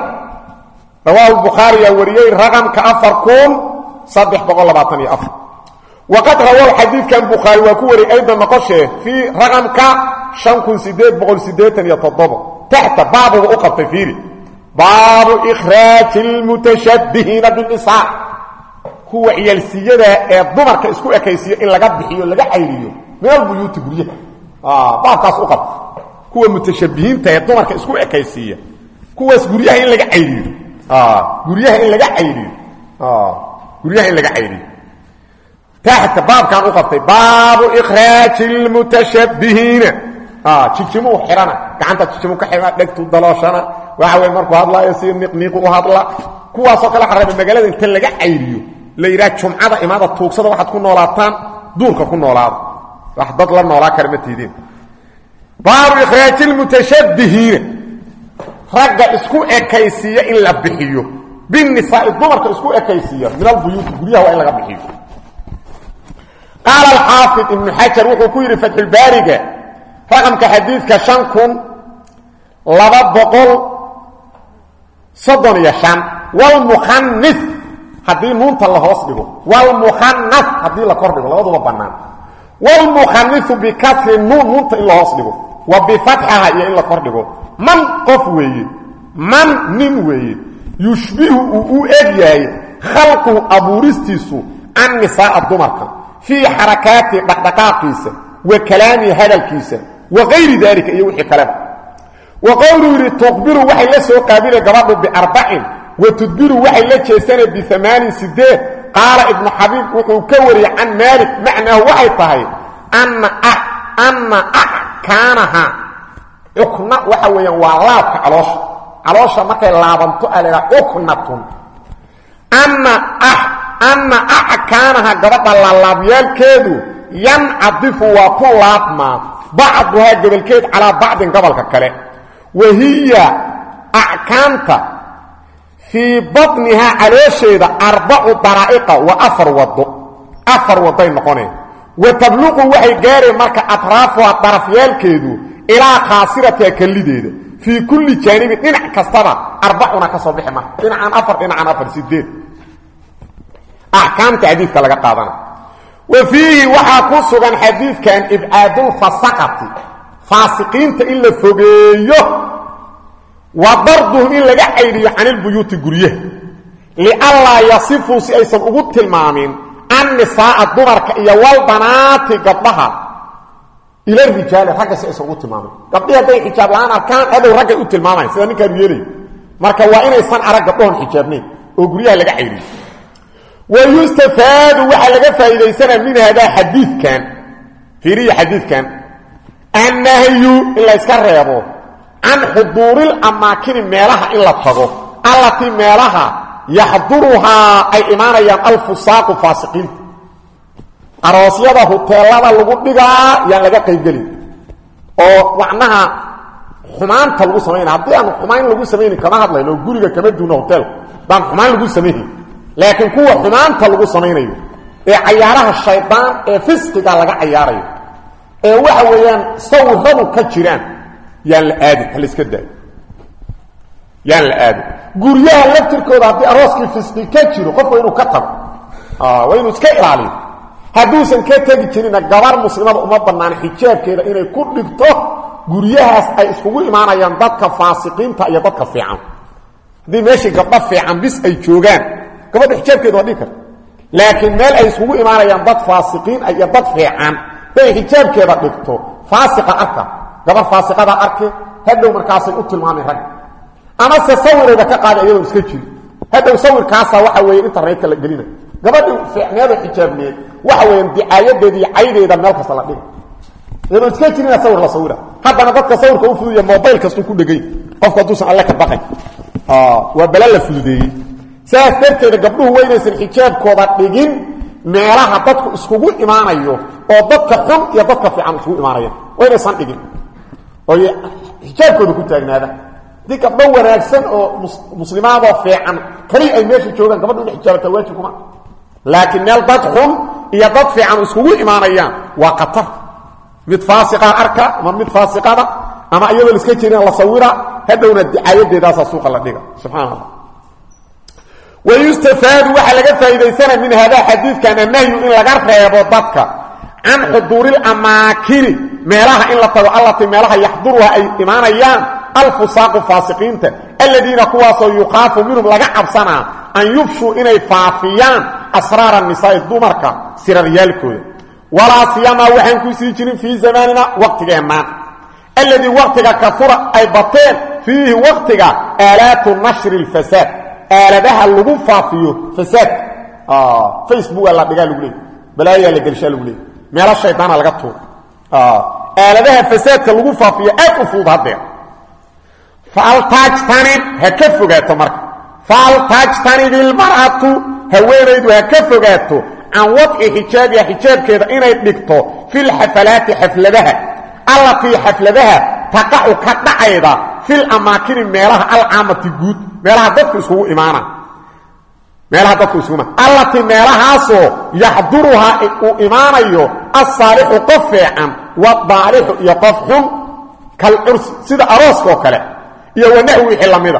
rawaahu bukhaariyaa wariyey raqamka afar kun saddex boqol labaatan iyo afar waqad rawow xadiidkan bukhaari waa ku wariyey aydan noqoshee fii raqamka shan kun sideed baabu ikhraaji lmutashabbihiina binisaa kuwa ciyaalsiyada ee dumarka isku ekaysiiyo in laga bixiyo laga cayriyo min albuyuuti guryaha. Baabkaas u qabta kuwa mutashabbihiinta ee dumarka isku ekaysiiya. Kuwaas guryaha in laga cayriyo. Guryaha in laga cayriyo. Guryaha in laga cayriyo. Taxta baabkan u qabtay baabu ikhraaji lmutashabbihiina jijimuu xihana gacanta jijimu ka xihana dhegtu dalooshana waxa wey markuu hadlaayo si niqniiqu u hadla kuwaasoo kale xareeba magaalada inta laga cayriyo la yidhaha jumcada imaada tuugsada waxaad ku noolaataan duurka ku noolaada wax dad la noolaa kara ma tiidiin baabu ikhraaji lmutashabbihiina ragga isku ekaysiiya in la bixiyo. Binisaai dumarka isku ekaysiiya. Min albuyuuti guryaha waa in laga bixiyo. Qaala alxaafid ibnu xajar wuxuu ku yidhi fatxulbaariga raqamka xadiidka shan kun laba boqol soddon iyo shan. Walmukhanis haddii nuunta la hoos dhigo. Walmukhanas haddii la kor dhigo labaduba bannaan. Wlmukhaniu bikasri nuun nuunta in la hoos dhigo. Wa bifatxaha iyo in la kor dhigo. Man qof weeye man nin weeye yushbihu uu u eg yahay khalquhu an nisaaa dumarka. Fii xarakaati dhaqdhaqaaqiisa wa kalaamihi hadalkiisa wa kayri daalika iyo wixii kaleba qowluu yidhi tuqbilu waxay la soo qaabila gabadhu biarbacin wa tudbiru waxay la jeesana biamaanin sideed qaala ibnu xabiib wuxuu ka wariyey can maalik macnaahu waxay tahay anna axkaanaha cukna waxa weeyaan waa laabka caloosha. Caloosha markay laabanto a anna axkaanaha gabadha laalaabyaalkeedu yancadifu waa ku laabmaa bacduhaa gobolkeed calaa bacdin gobolka kale. Wa hiya axkaamta fii baطnihaa caloosheeda arbacu daraa'iqa waa afar wado afar waday noqoneen. Wa tabluqu waxay gaareen marka atraafuha darafyaalkeedu ilaa khaasiratiha kellideeda. Fii kulli jaanibin dhinac kastaba arbacuna ka soo bixi marka dhinacan afar dhinacan afar sideed axkaamta xadiidka laga qaadana. Wa fiihi waxaa ku sugan xadiidkan ibcaadulfasaqati faasiqiinta in la fogeeyo. Wa darduhum in laga caydhiyo can ilbuyuuti guryaha lianlaa yasifuu si aysan ugu tilmaamin annisaaa dumarka iyo walbanaati gabdhaha ila rijaali ragga si aysan ugu tilmaamin. Gabdhihi hadday xijaab la'aan arkaan adow raggay marka waa inaysan arag gabdhahon xijaabnayn oo guryaha laga caydhiyo wa yustafaadu waxaa laga faa'iidaysanaa min haadaa xadiidkan fiiriya xadiidkan annahyu in layska reebo can xuduuril amaakini meelaha in la tago allatii meelaha yaxduruhaa ay imaanayaan alfusaaqu faasiqiinta aroosyada huteelada lagu dhigaa yaan laga qaybgelin oo macnaha xumaanta lagu samaynaya haddii aan xumaan lagu samaynin kama hadlayno oo guriga kama duuna hoteelka daan xumaan lagu samaynayn laakiin kuwa xumaanta lagu samaynayo ee cayaaraha shaydaan ee fisqiga laga cayaarayo ee waxa weeyaan sawiradu ka jiraan yaan la aadin ha layska daayo yaan la aadin guryaha laftirkooda haddii arooskii fisqi ka jiro qof waa inuu ka tago. Waa inuu iska ilaaliyo hadduusan ka tegi jirina gabar muslimada uma bannaan xijaabkeeda inay ku dhigto guryahaas ay iskugu imaanayaan dadka faasiqiinta iyo dadka fiican. Haddii meeshii gabdho fiican bis ay joogaan gabadha xijaabkeeda waa dhigi karta laakiin meel ay iskugu imaanayaan dad faasiqiin iyo dad fiican bay xijaabkeeda dhigto. Faasiqa arka gabar faasiqada arke hadhow markaasay u tilmaamay rag. Amase sawirayba ka qaada iyadoo iska jiri. Hadhow sawirkaasa waxa weeye internetka la gelina. Gabadhi fiicneeda xijaabneed waxa weeyaan dicaayadeeda iyo caydeeda meel kasta la dhiga. Iyadoo iska jirina sawir la sawira. Haddana dadka sawirka u fududiya mobayl kastuu ku dhegay. Qofku hadduusan ka baqay. Waa bala la fududeeyey saas darteeda gabdhuhu waynaysan xijaabkooda dhigin meelaha dadku iskugu imaanayo oo dadka xun iyo dadka fiican iskugu imaanayaan waynaysan dhigin. Oo xijaabkooda ku taagnaada. Haddii gabdho wanaagsan oo muslimaadoo fiican kaliya ay meesha joogaan gabadhu ina xijaabata waajib kuma. Laakiin meel dad xun iyo dad fiican iskugu imaanayaan waa qatar mid faasiqa arka ama mid faasiqada ama iyadoo la iska jirin la sawira hadhowna dicaayadeedaasa suuqa la dhiga. Subxaana wayustafaadu waxaa laga faa'iidaysana min hada xadiidkan annahyu in laga reebo dadka can xuduuril amaakini meelaha in la tago allatii meelaha yaxduruha ay imaanayaan alfusaaqu faasiqiinta aladiina kuwaasoo yuqaafu minhum laga cabsanaa an yufshuu inay faafiyaan asraara nisaai dumarka siraryaalkooda. Walaa siyamaa waxaan ku sii jirin fii zamaanina waqtigeennaan alladii waqtiga kaura ay bateen fiihi waqtiga aalaatu nashri lfasaad aaladaha lagu faafiyo fasaadka facebooka la dhigaa lagu leey balaayaa la gelshaa lagu leey meelo shaydaana laga tuuro. Aaladaha fasaadka lagu faafiyo aad u fudud haddeer faltajtanib ha ka fogaato marka. Faltajtanib ilmar'atu haweenaydu ha ka fogaato can wadci xijaabiha xijaabkeeda inay dhigto fil xafalaati xafladaha. Allatii xafladaha taqacu ka dhacayda fil amaakini meelaha alcaamati guud meelaha dadku iskugu imaana meelaha dadku iskugu imaana allatii meelahaasoo yaxduruhaa uu imaanayo asaalixu qof fiican wadaalixu iyo qof xun kalcursi sida arooska oo kale iyo wanaxwi wixii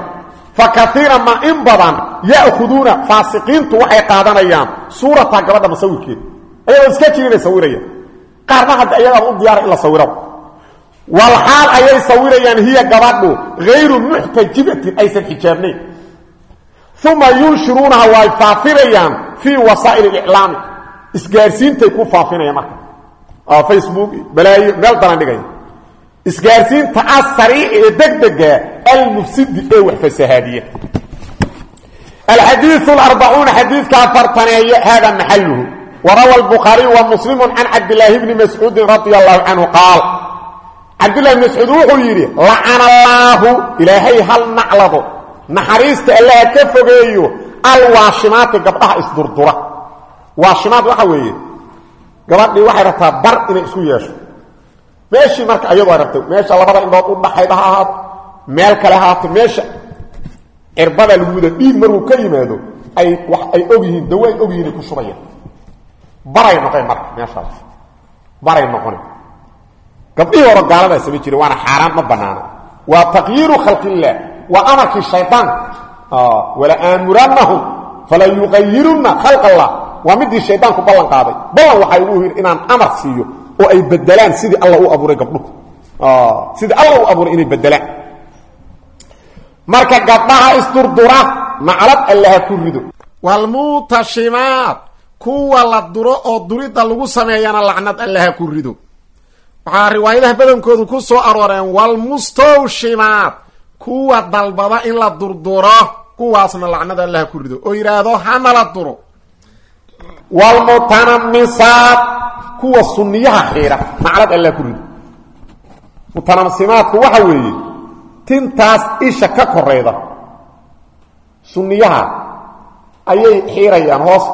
fa kaiira ma in badan ya'khuduuna faasiqiintu waxay qaadanayaan suurata gabadha masawirkeeda ayagoo iska jirinay sawirayaan. Qaarna hadda iyagaaba u diyaara in la walxaal ayay sawirayaan hiya gabadhu hayru muxtajibatin aysan xijaabnayn. Uma yunshiruunaha way faafinayaan fii wasaa'il iclaami isgaarsiintay ku faafinayaan marka. Facebook balaayo meel dalan dhigaya isgaarsiinta asariic ee degdega almufsidi ee wax fasahaadiya. Alxadiiu aarbacuuna xadiidka afartaneeye hada maxaluhu warawa albukhaariyu wa muslimu can cabdilaahi bni mascuudin radia allahu canhu qaal cabdillahi bni mascuud wuxuu yidhi lacana allaahu ilaahay hal naclado naxariista allaha ka fogeeyo alwaashimaati gabdhaha isdurdura. Waashimaad waxa weeye gabadhii waxay rabtaa bar inay isku yeesho. Meeshii marka iyadu ay rabtay meesha labada indhood u dhaxayda ha ahaato meel kale ha ahaato meesha cirbada lagu wada dhiig markuu ka yimaado ay ay og yihiin dawo ay og yihiin ay ku shubayaan baray noqeen marka meeshaas. Baray noqone gabdhihii hore gaaladaa samayn jiren waana xaaraan ma banaana waa taqyiiru khalqillaah waa amarkii shayaan wala aamurannahum fala yuqayirunna khalq allah waa midii shaydaanku ballan qaaday. Ballan waxay ugu yidhi inaan amar siiyo oo ay bedelaan sidii alla u abuuray gabdhuhu sidii alla u abuuray inay bedelaan marka gabdhaha isdurdura maclad allaha ku rido. Waalmuutashimaad kuwa la duro oo durida lagu sameeyana lacnad allaha ku rido waxaa riwaayadaha badankoodu ku soo arooreen waalmustawshimaad kuwa dalbada in la durduro kuwaasna lacnad allaha ku rido. Oo yidhaahdo hana la duro. Wlmutanamisaat kuwa suniyaha xiira maclad alla ku rido. Mutanamsimaadku waxa weeye tintaas isha ka korayda suniyaha ayay xiirayaan hoos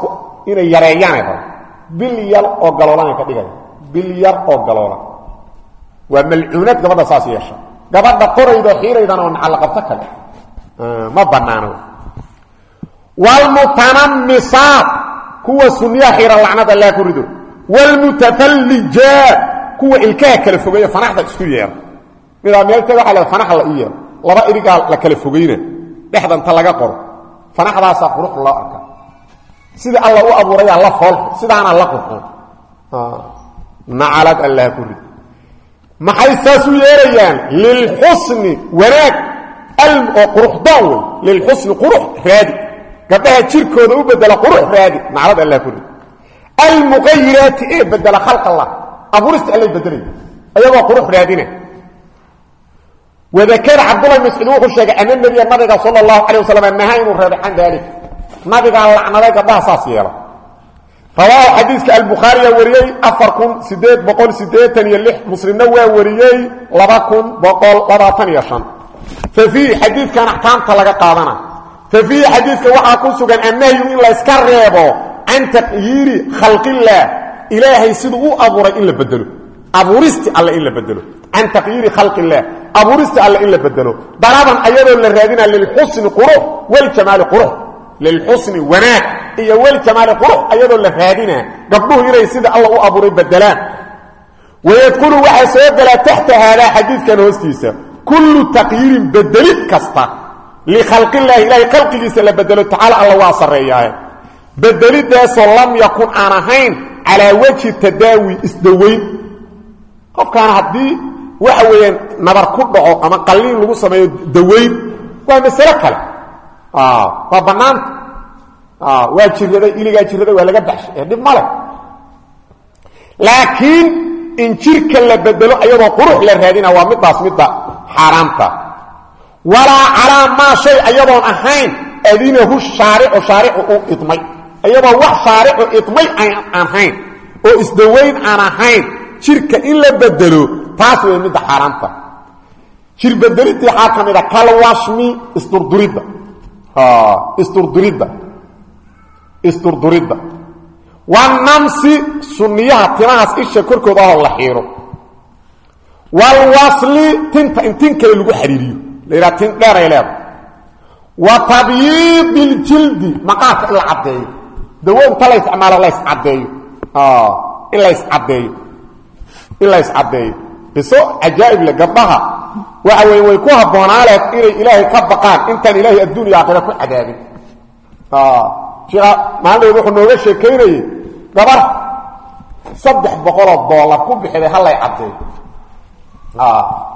inay yareeyaanay yar oo galoolanay ka dhigaya bil oo galoolan waa malcuunad gabadha saas yeesha. Gabadha koraydo xiiraydana oo nacalaqabto kale. Ma banaano wlmutanamisaat kuwa suniyaha xiira lacnad allah ku rido. Wlmutafallijaat kuwa ilkaha kala fogeeya fanaxda isku yeera midaa meelteed waxa la fanax la yeero. Laba irigaa la kala fogeyna. Dhexdanta laga qoro. Fanaxdaasaa qurux loo arka. Sida alla u abuurayaa la foolxo sidaana la qurxoon nacalad allah ku rido maxay saas u yeerayaan? Lilxusni wanaag. Oo quruxdoon wey lilxusni qurux raadi. Gabdhaha jirkooda u bedela qurux raadi. Naclad allah ku rido almuqayiraati ee bedela khalq allah. Abuurista allay bedelay ayagoo qurux raadina wadakara cabdullah mascuud wuxuu sheegay ana nabiya nabiga sala allahu calay wasalam nahaa inuu reebay can daalik nabigaa lacnaday gabdhaha saas rawaahu xadiiska albukhaariya wariyey afar kun sideed boqol sideetan iyo lix muslimna waa wariyey laba kun boqol labaatan iyo shan. Fa fiihi xadiidkan axkaamta laga qaadana fa fiihi xadiidka waxaa ku sugan annahyu in layska reebo can taqyiiri khalqillaah ilaahay siduu u abuuray in la bedelo abuuristi alle in la bedelo can taqyiiri khalqillaah abuuristi alle in la bedelo dalaban ayadoo la lilxusni wanaag iyo waljamaali qurux ayadoo la raadina gabdhuhu inay sida alla u abuuray bedelaan wayadkulu waxaa soo gelaa taxta haadaa xadiidkan hoostiisa kullu taqyiirin bedelid kasta likhalqillahi ilaahay khalqigiisa la bedelo tacaala alla waa sarreeyaaye bedelidaasoo lam yakun aan ahayn calaa wajhi tadaawi isdaweyn qofkaana haddii waxa weeyaan nabar ku dhaco ama qalliin lagu sameeyo daweyn waa masalo kale waa bannaanta waa jiraday iligaa jiraday waa laga baxshay. Ee dhib male. Laakiin in jirka la bedelo ayadoo qurux la raadina waa midaas midda xaaraamta. Walaa calaa maa shay ayadoon ahayn adinahu shaaricu shaaricu u idmay. Ayadoo wax shaaricu idmay ahayn oo isdaweyn aan ahayn jirka in la bedelo taas wey midda xaaraamta. Jir bedelidii waxaa ka mid a kalwashmi isdurduridda isdurduridda isdurduridda wanamsi sunniyaha timahaas isha korkooda ahoo la xiiro. Walwasli tinta in lagu xariiriyo la yidhaha tin dheeray leeda wa tabyiidi iljildi maqaarka in la caddeeyo. Dawo inta la isticmaalo la yscaddeeyo in la yscaddeeyo in la yscaddeeyo biso cajaa'ib le waxa weeye way ku habboonaaleed inay ilaahay ka baqaan. Intaan ilaahay adduuniya aakhira ku cadaabin sheekha maalin wuxuu nooga sheekaynayey gabar saddex boqoloo doolar ku bixiday hallay caddeey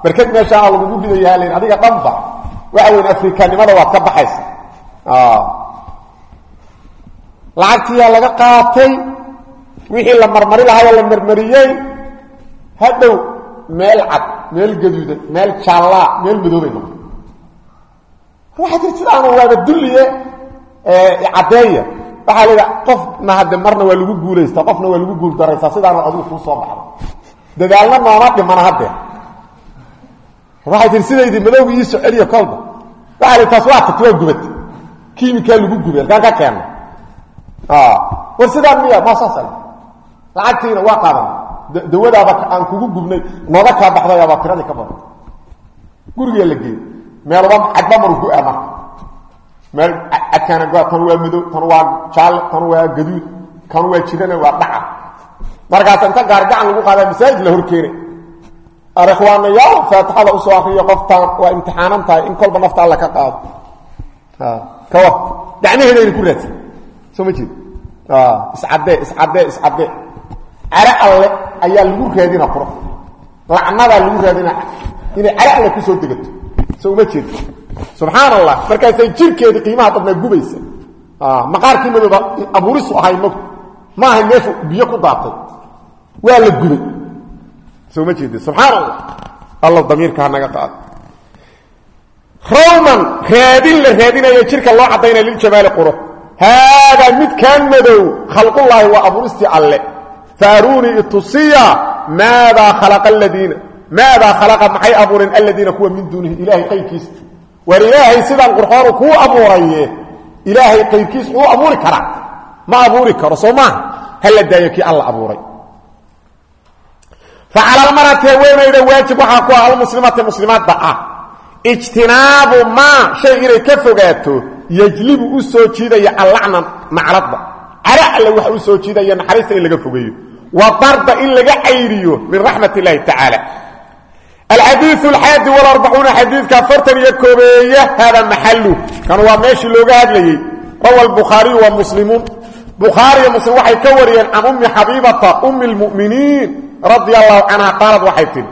barked meeshaana lagugu ridaya hal adiga dhanba. Waxa weyn afrikanimada waad ka baxaysa. Lacagtiyaa laga qaatay wixii la marmari lahaayoo la marmariyey hadhow meel cad meel gaduudan meel jaallaa meel madoobay noqo waxaa jir sidaanu waaba dulliye caddeeya. Waxaa la yidhaha qofna hadde marna waa lagu guulaysta qofna waa lagu guul daraysaa sidaana adigu kuu soo baxda dadaalna nooma dhimana haddee waxay tii sidaydii madowga ii soceliya kolba. Waxaa la taas waa tagti waa gubatay kiimikaa lagu gubay halkaan ka keenna war sidaan miya ma saasa lacagtiina waa qaadan dawadaaba aan kugu gubnay nooga kaa baxdayaabaa tiradii ka badan. Gurigaa la geeyey. Meelba cadba maru gu-a meel cadkaana go tan waa madow tan waa jaalle tan waa gaduud kan waa jirana waa dhaca. Markaas inta gaargacan lagu qaadaa masaajid la horkeena arikhwaanayaal faatixada u soo akriyo qoftaan waa imtixaanan tahay in kolba nafta alla ka qaado. Kawa gacmaheedayna ku raadsan. Soo ma jeed iscaddee iscaddee iscaddee cale alle ayaa lagu raadina qura lacnadaa lagu raadina inay cale alle ku soo degato. Soo uma jeed subxaan allah markaasay jirkeedii qiimaha dadnaa gubaysa. Maqaarkii madooba abuurisu ahay mog ma ahay meeshu biyo ku daatay. Waa la gubay. Soo ma jeedi subxaan allah alla damiirka ha naga qaado. Rawman raadin la raadinayo jirka loo caddaynaya liljamaali quro. Haadaa midkaan madow khalqullaahi waa abuuristii alle faaruunii itusiya maadaa khalaqa aladiina maadaa khalaqa maxay abuureen aladiina kuwa min duunihi ilaahay qayrkiisa war ilaahay sidaan qurxoonu kuu abuuraye ilaahay qayrkiis uu abuuri karaa ma abuuri karo soo maaha hala daayo kii alla abuuray. Facala almarati haweenayda waajib waxaa ku ah almuslimati muslimaadda ah. Ijtinaabu maa shay inay ka fogaato yejlibu u soo jiidaya allacna nacladda cara alle waxa u soo jiidaya naxariista wa darda in laga cayriyo min raxmat illaahi tacaala alxadiiu alxaadi walarbacuuna xadiidka afartan iyo koobeeya hada maxalu kan waa meeshii looga hadlayey rawa albukhaariyu wa muslimuun bukhaariyo muslim waxay ka wariyeen can ummi xabiibata ummi lmu'miniin radia allahu canha qaalad waxay tihi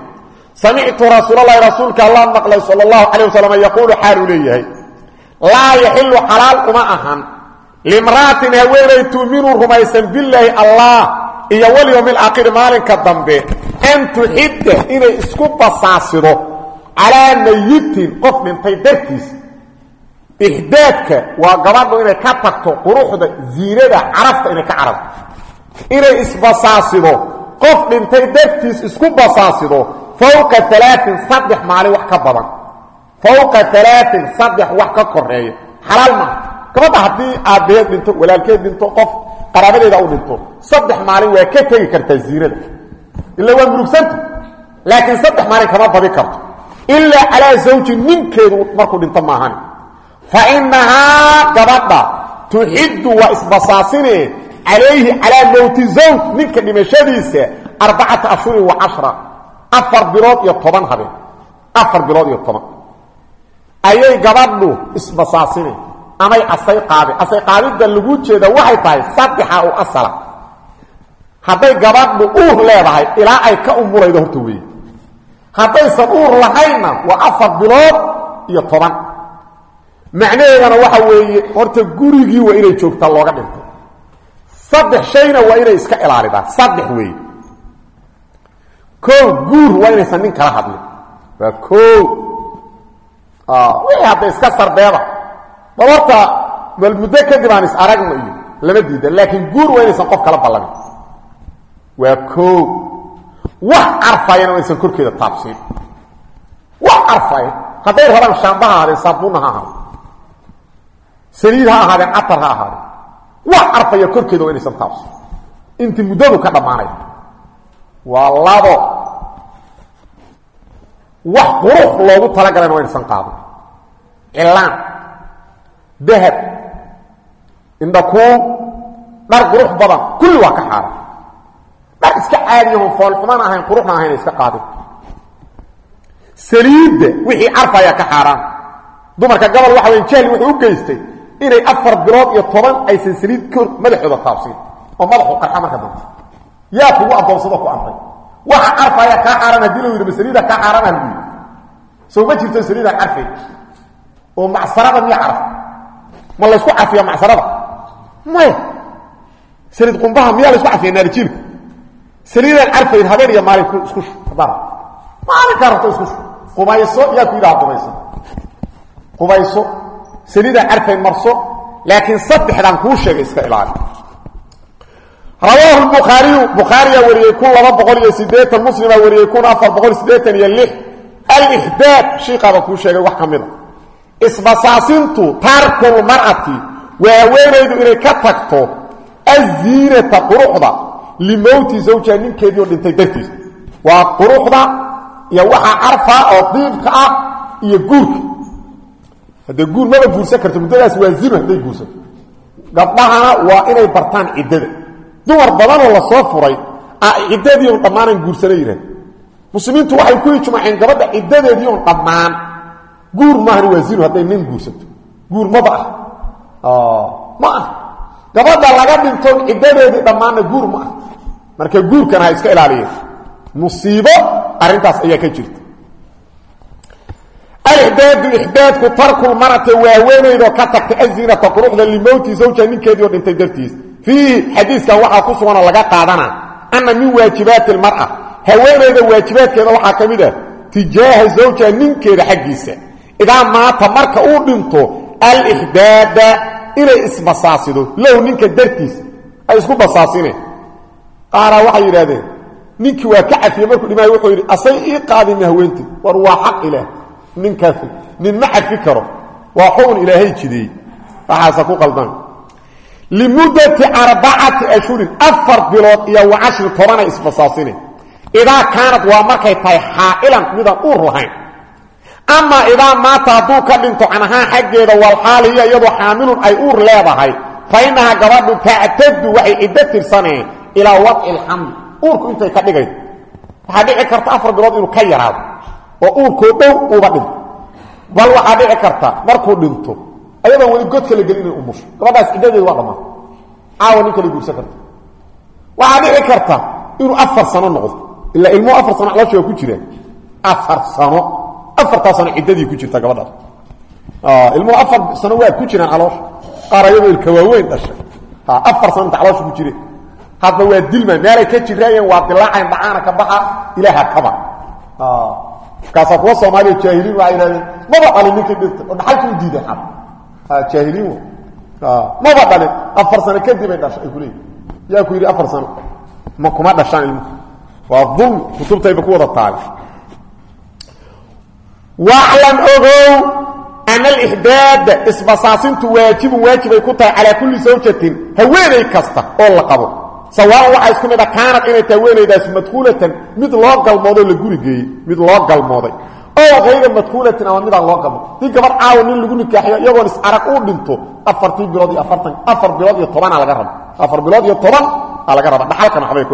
samictu rasuulalahi rasuulka allah maqlay sal اllahu calayh wasalam yaquulu xaaluu leeyahay laa yaxilu xalaal uma ahan. Limra'atin iyo walyowmi alaakhiri maalinka dambe an tuxidda inay isku basaasido calaa mayitin qof dhintay dartiis ixdaadka waa gabadhu inay ka tagto quruxda ziinada carafta inay ka carabto inay isbasaasido qof dhintay dartiis isku basaasido fowqa alaain saddex maalin wax ka badan. Fowqa alaain saddex wax ka koreeya xalaal maaha gabadha haddii aabbaheed dhinto walaalkeed dhinto qof qaraabadeeda u dhinto saddex maalin waa ka tegi kartaa ziinada ila waa murugsanta laakiin saddex maalin kama badi karto. Ilaa calaa zawji ninkeedu markuu dhinto maahani fa inahaa gabadha tuxiddu waa isbasaasine calayhi calaa mowti zawj ninka dhimashadiisa arbacata ashhurin wa cashra afar bilood iyo toban habeen. Afar bilood iyo toban. Ayay gabadhu isbasaasine amay asay qaade asay qaadidda lagu jeeda waxay tahay saddexa u asala. Hadday gabadhu uur leedahay ilaa ay ka umulaydo horta weeye. Haddaysan uur lahaynna waa afar bilood iyo toban. Macnaheedana waxa weeye horta gurigii waa inay joogtaa looga dhintay. Saddex shayna waa inay iska ilaalidaa. Saddex weeye. Koo guur waa inaysan nin kala hadlin. Waa koo wixii hadda iska sarbeeba horta bal muddo kadib aan is aragno iyo lama diida laakiin guur waa inaysan qof kala ballamin waa koo wax carfayana waa inaysan korkeeda taabsiin. Wax carfaya hadday rabaan shaamba ha ahaadeen saabuunna ha ahaadeen. Saliid ha ahaadeen catar ha ahaadeen. Wax carfaya korkeeda waa inaysan taabsiin. Intii muddadu ka dhammaanay. Waa labo. Wax qurux loogu talagalana waa inaysan qaadin. Cilaan dahab indhakuub dhar qurux badan kulli waa ka xaaran dhar iska caadiyahon foolxuman ahayn quruxna ahayna iska qaadin. Saliidda wixii carfaya ka xaaraan. Dumarka gobol waxa weya jahli wuxuu u geystay inay afar bilood iyo toban aysan saliid kor madaxooda taabsiin oo madaxu qarxa marka dambe yaa kugu addoonsado ku amray. Waxa carfaya kaa xaaran haddii la yidhi masaliida kaa macsarada miya caraf ma laysku cafiya macsarada maya saliid qumbaha miyaa laysku cafiya naarijiilka saliidaan carfayn habeen iyo maalin ku isku hadaan maalinkaa rabto isku qubayso yaa ku yidhaha qubayso. Qubayso saliidaan carfayn marso laakiin saddexdan kuu sheegay iska ilaali. Rawaahu bukhaariyu bukhaariyaa wariyey kun laba boqol iyo sideetan muslimaa wariyey kun afar boqol sideetan iyo lix. Alixdaad shiikaaba kuu sheegay wax ka mida isbasaasintu tarkul mar'ati waa haweenaydu inay ka tagto aziinata quruxda limowti zawjiha ninkeedii oo dhintay dartiisa waa quruxda iyo waxaa carfa oo diibka ah iyo guurka. Haddee guur maba guursan karto muddadaas waa zino hadday guursato. Gabdhahana waa inay bartaan ciddada. Dumar badanoo la soo furay ciddadii on dhammaanan guursana yidhah muslimiintu waxay ku ijmaaceen gabadha ciddadeedii on dhammaan guur maahan waa zino hadday nin guursato guur maba ah. Ma ah. Gabadha laga dhinto ciddadeedii dhammaanna guur ma ah. Marka guurkana ha iska ilaaliya musiibo arrintaas ayaa ka jirta. Alixdaadu ixdaadku tarkul marate waa haweenaydoo ka tagta azinata quruxda limowti zawja ninkeedii oo dhintay dartiis. Fiihi xadiiskan waxaa ku suganoo laga qaadana anna min waajibaati lmar'a haweenayda waajibaadkeeda waxaa ka mid ah tijaaha zawja ninkeeda xaggiisa idaa maata marka uu dhinto alixdaada inay isbasaasido. Low ninka dartiis ay isku basaasineen qaaraa waxay yidhahdeen ninkii waa ka cafiyey markuu dhimaayo wuxuu yidhi asay ii qaadimi haweentay war waa xaq ilaah. Ninkaasi nin ma cafi karo. Waa xugun ilaahay jideeyey. Waxaasa ku qaldan. Limuddati arbacati ashhurin afar bilood iyo wa cashri tobanay isbasaasine. Idaa kaanad amaa idaa maata hadduu ka dhinto canahaan xaggeeda walxaaliya iyadoo xaamilun ay uur leedahay fa innahaa gabadhu tactadu waxay ciddo tirsaneen ilaa wadci lxamli uurku intay ka dhigaydo waxaa dhici karta afar bilood inuu ka yaraado oo uurkoo dhow uuba dhinto bal waxaa dhici karta markuu dhinto ayadoon weli godka la gelin inay umusho gabadhaas ciddadeedu waa dhammaan caawa nin kale guursan karta. Waxaa dhici afartaa sano ciddadii ku jirta gabadhaas ilmuhu afar sano waa ku jiraan caloosha. Qaar ayadoo ilka waaweyn dhashay. Afar sano inta caloosha ku jireen hadba waa dilma meelay ka jiraayeen waa dilaacayn dhacaana ka baxa ilaaha kaba markaasaa kuwa soomaaliya jaahiliin waxay yidhahdeen maba dhalin ninkii dhintay oo dhaxalka u diiday xab jaahiliin w maba dhalin afar sano kadib ay dhashay ay ku leeyihiin yaa ku yidhi afar sano ma kuma dhashaan ilmuhu waa dulmi kutubtayba ku wada taagay waclan ogow ana alixdaada isbasaasintu waajibun waajibay ku tahay calaa kulli zawjatin haweenay kasta oo la qabo. Sawaan waxaa isku mid a kaanad inay tahay haweenaydaas madkuulatan mid loo galmoodo la guri geeyey mid loo galmooday. Oo hayra madkuulatin ama midaan loo galmo. Dii gabar caawa nin lagu nikaaxiyo iyagoon is arag uu dhinto afartii bilood iyo afartan afar bilood iyo tobanaa laga raba. Afar bilood iyo toban aa laga raba. Dhaxalkan waxbay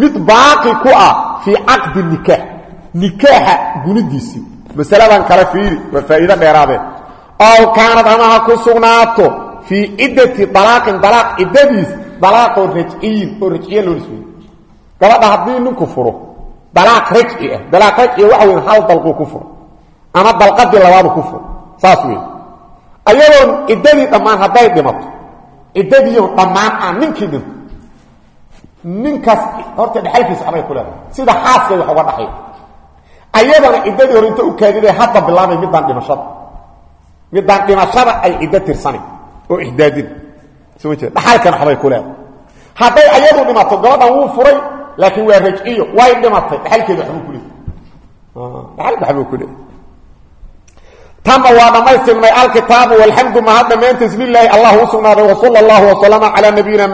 mid baaqi ku ah fii caqdi nikaax. Nikaaxa gunidiisii. Masaladan kale fiiri waa faa'iido dheeraadee. Ow kaanad ama ha ku sugnaato fii ciddati dalaaqin dalaaq ciddadiis dalaaqoo rajciyin oo rajciya loo nisbeeyey gabadha haddii ninku furo dalaaq rajci ah dalaaq rajciya waxa weyn hal dalquu ku furo. Ama dalqadii labaadu ku furo. Saas wey ayadoon ciddadii dhammaan hadday dhimato ciddadiion dhammaan aan ninkii dhinto ninkaas horta dhexalkiisa waxbay ku leedahay. Sida xaaskay wax uga dhaxay. Ayadana ciddadii hore u kaadiday hadda bilaabay middaan dhimashada. Middaan dhimashada ay ciddo tirsani oo ixdaadin. Soo jeed dhaxalkan waxbay ku leedahay. Hadday ayadu dhimato gabadhan wuu furay laakiin waa rajciyo way dhimatay. Dhaxalkeeda waxbuu ku leeyahay dhaxalka waxbuu ku leeyahay tama waa dhammaystirnay alkitaabu walxamdu mahad dhammaantiis lilaahi allah u sugnaaday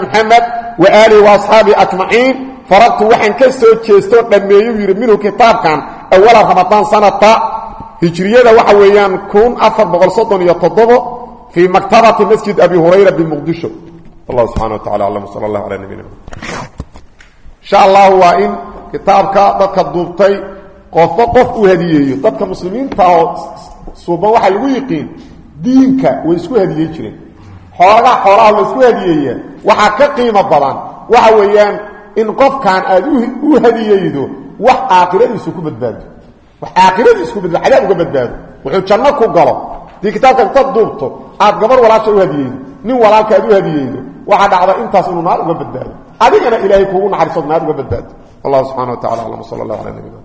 muxamed wa aalihi waasxaabihi ajmaciin. Faragtu waxaan ka soo jeestoo dhammeeyuu yidhi minhu kitaabkan awala ramadaan sanata hijriyada waxa weeyaan kun afar boqol soddon iyo toddobo fii maktabati masjid abi hurayra bimuqdisho wallahu subxana wa tacala aclam sala allah calaa nabiyina insha allahu waa in kitaabka dadka duubtay qofba qof uu hadiyeeyo. Dadka muslimiinta oo suuban waxaa lagu yiqiin diinka way isku hadiyey jireen xoogaa xoolaha laysku hadiyeeyaa waxaa ka qiimo badan. Waxa weeyaan in qofkan aad u hadiyeydo wax aakhiradiisu ku badbaado. Wax aakhiradiisu ku badbaado cadaab uga badbaado. Wuxuu janno ku galo. Dii kitaabka duubto aad gabar walaasha u hadiyeydo nin walaalka aad u hadiyeydo waxaa dhacda intaas inuu naar uga badbaado. Adigana ilaahay kuugu naxariisood naar uga badbaado. Wallahu subxana wa tacala aclam sala allah calaa nabina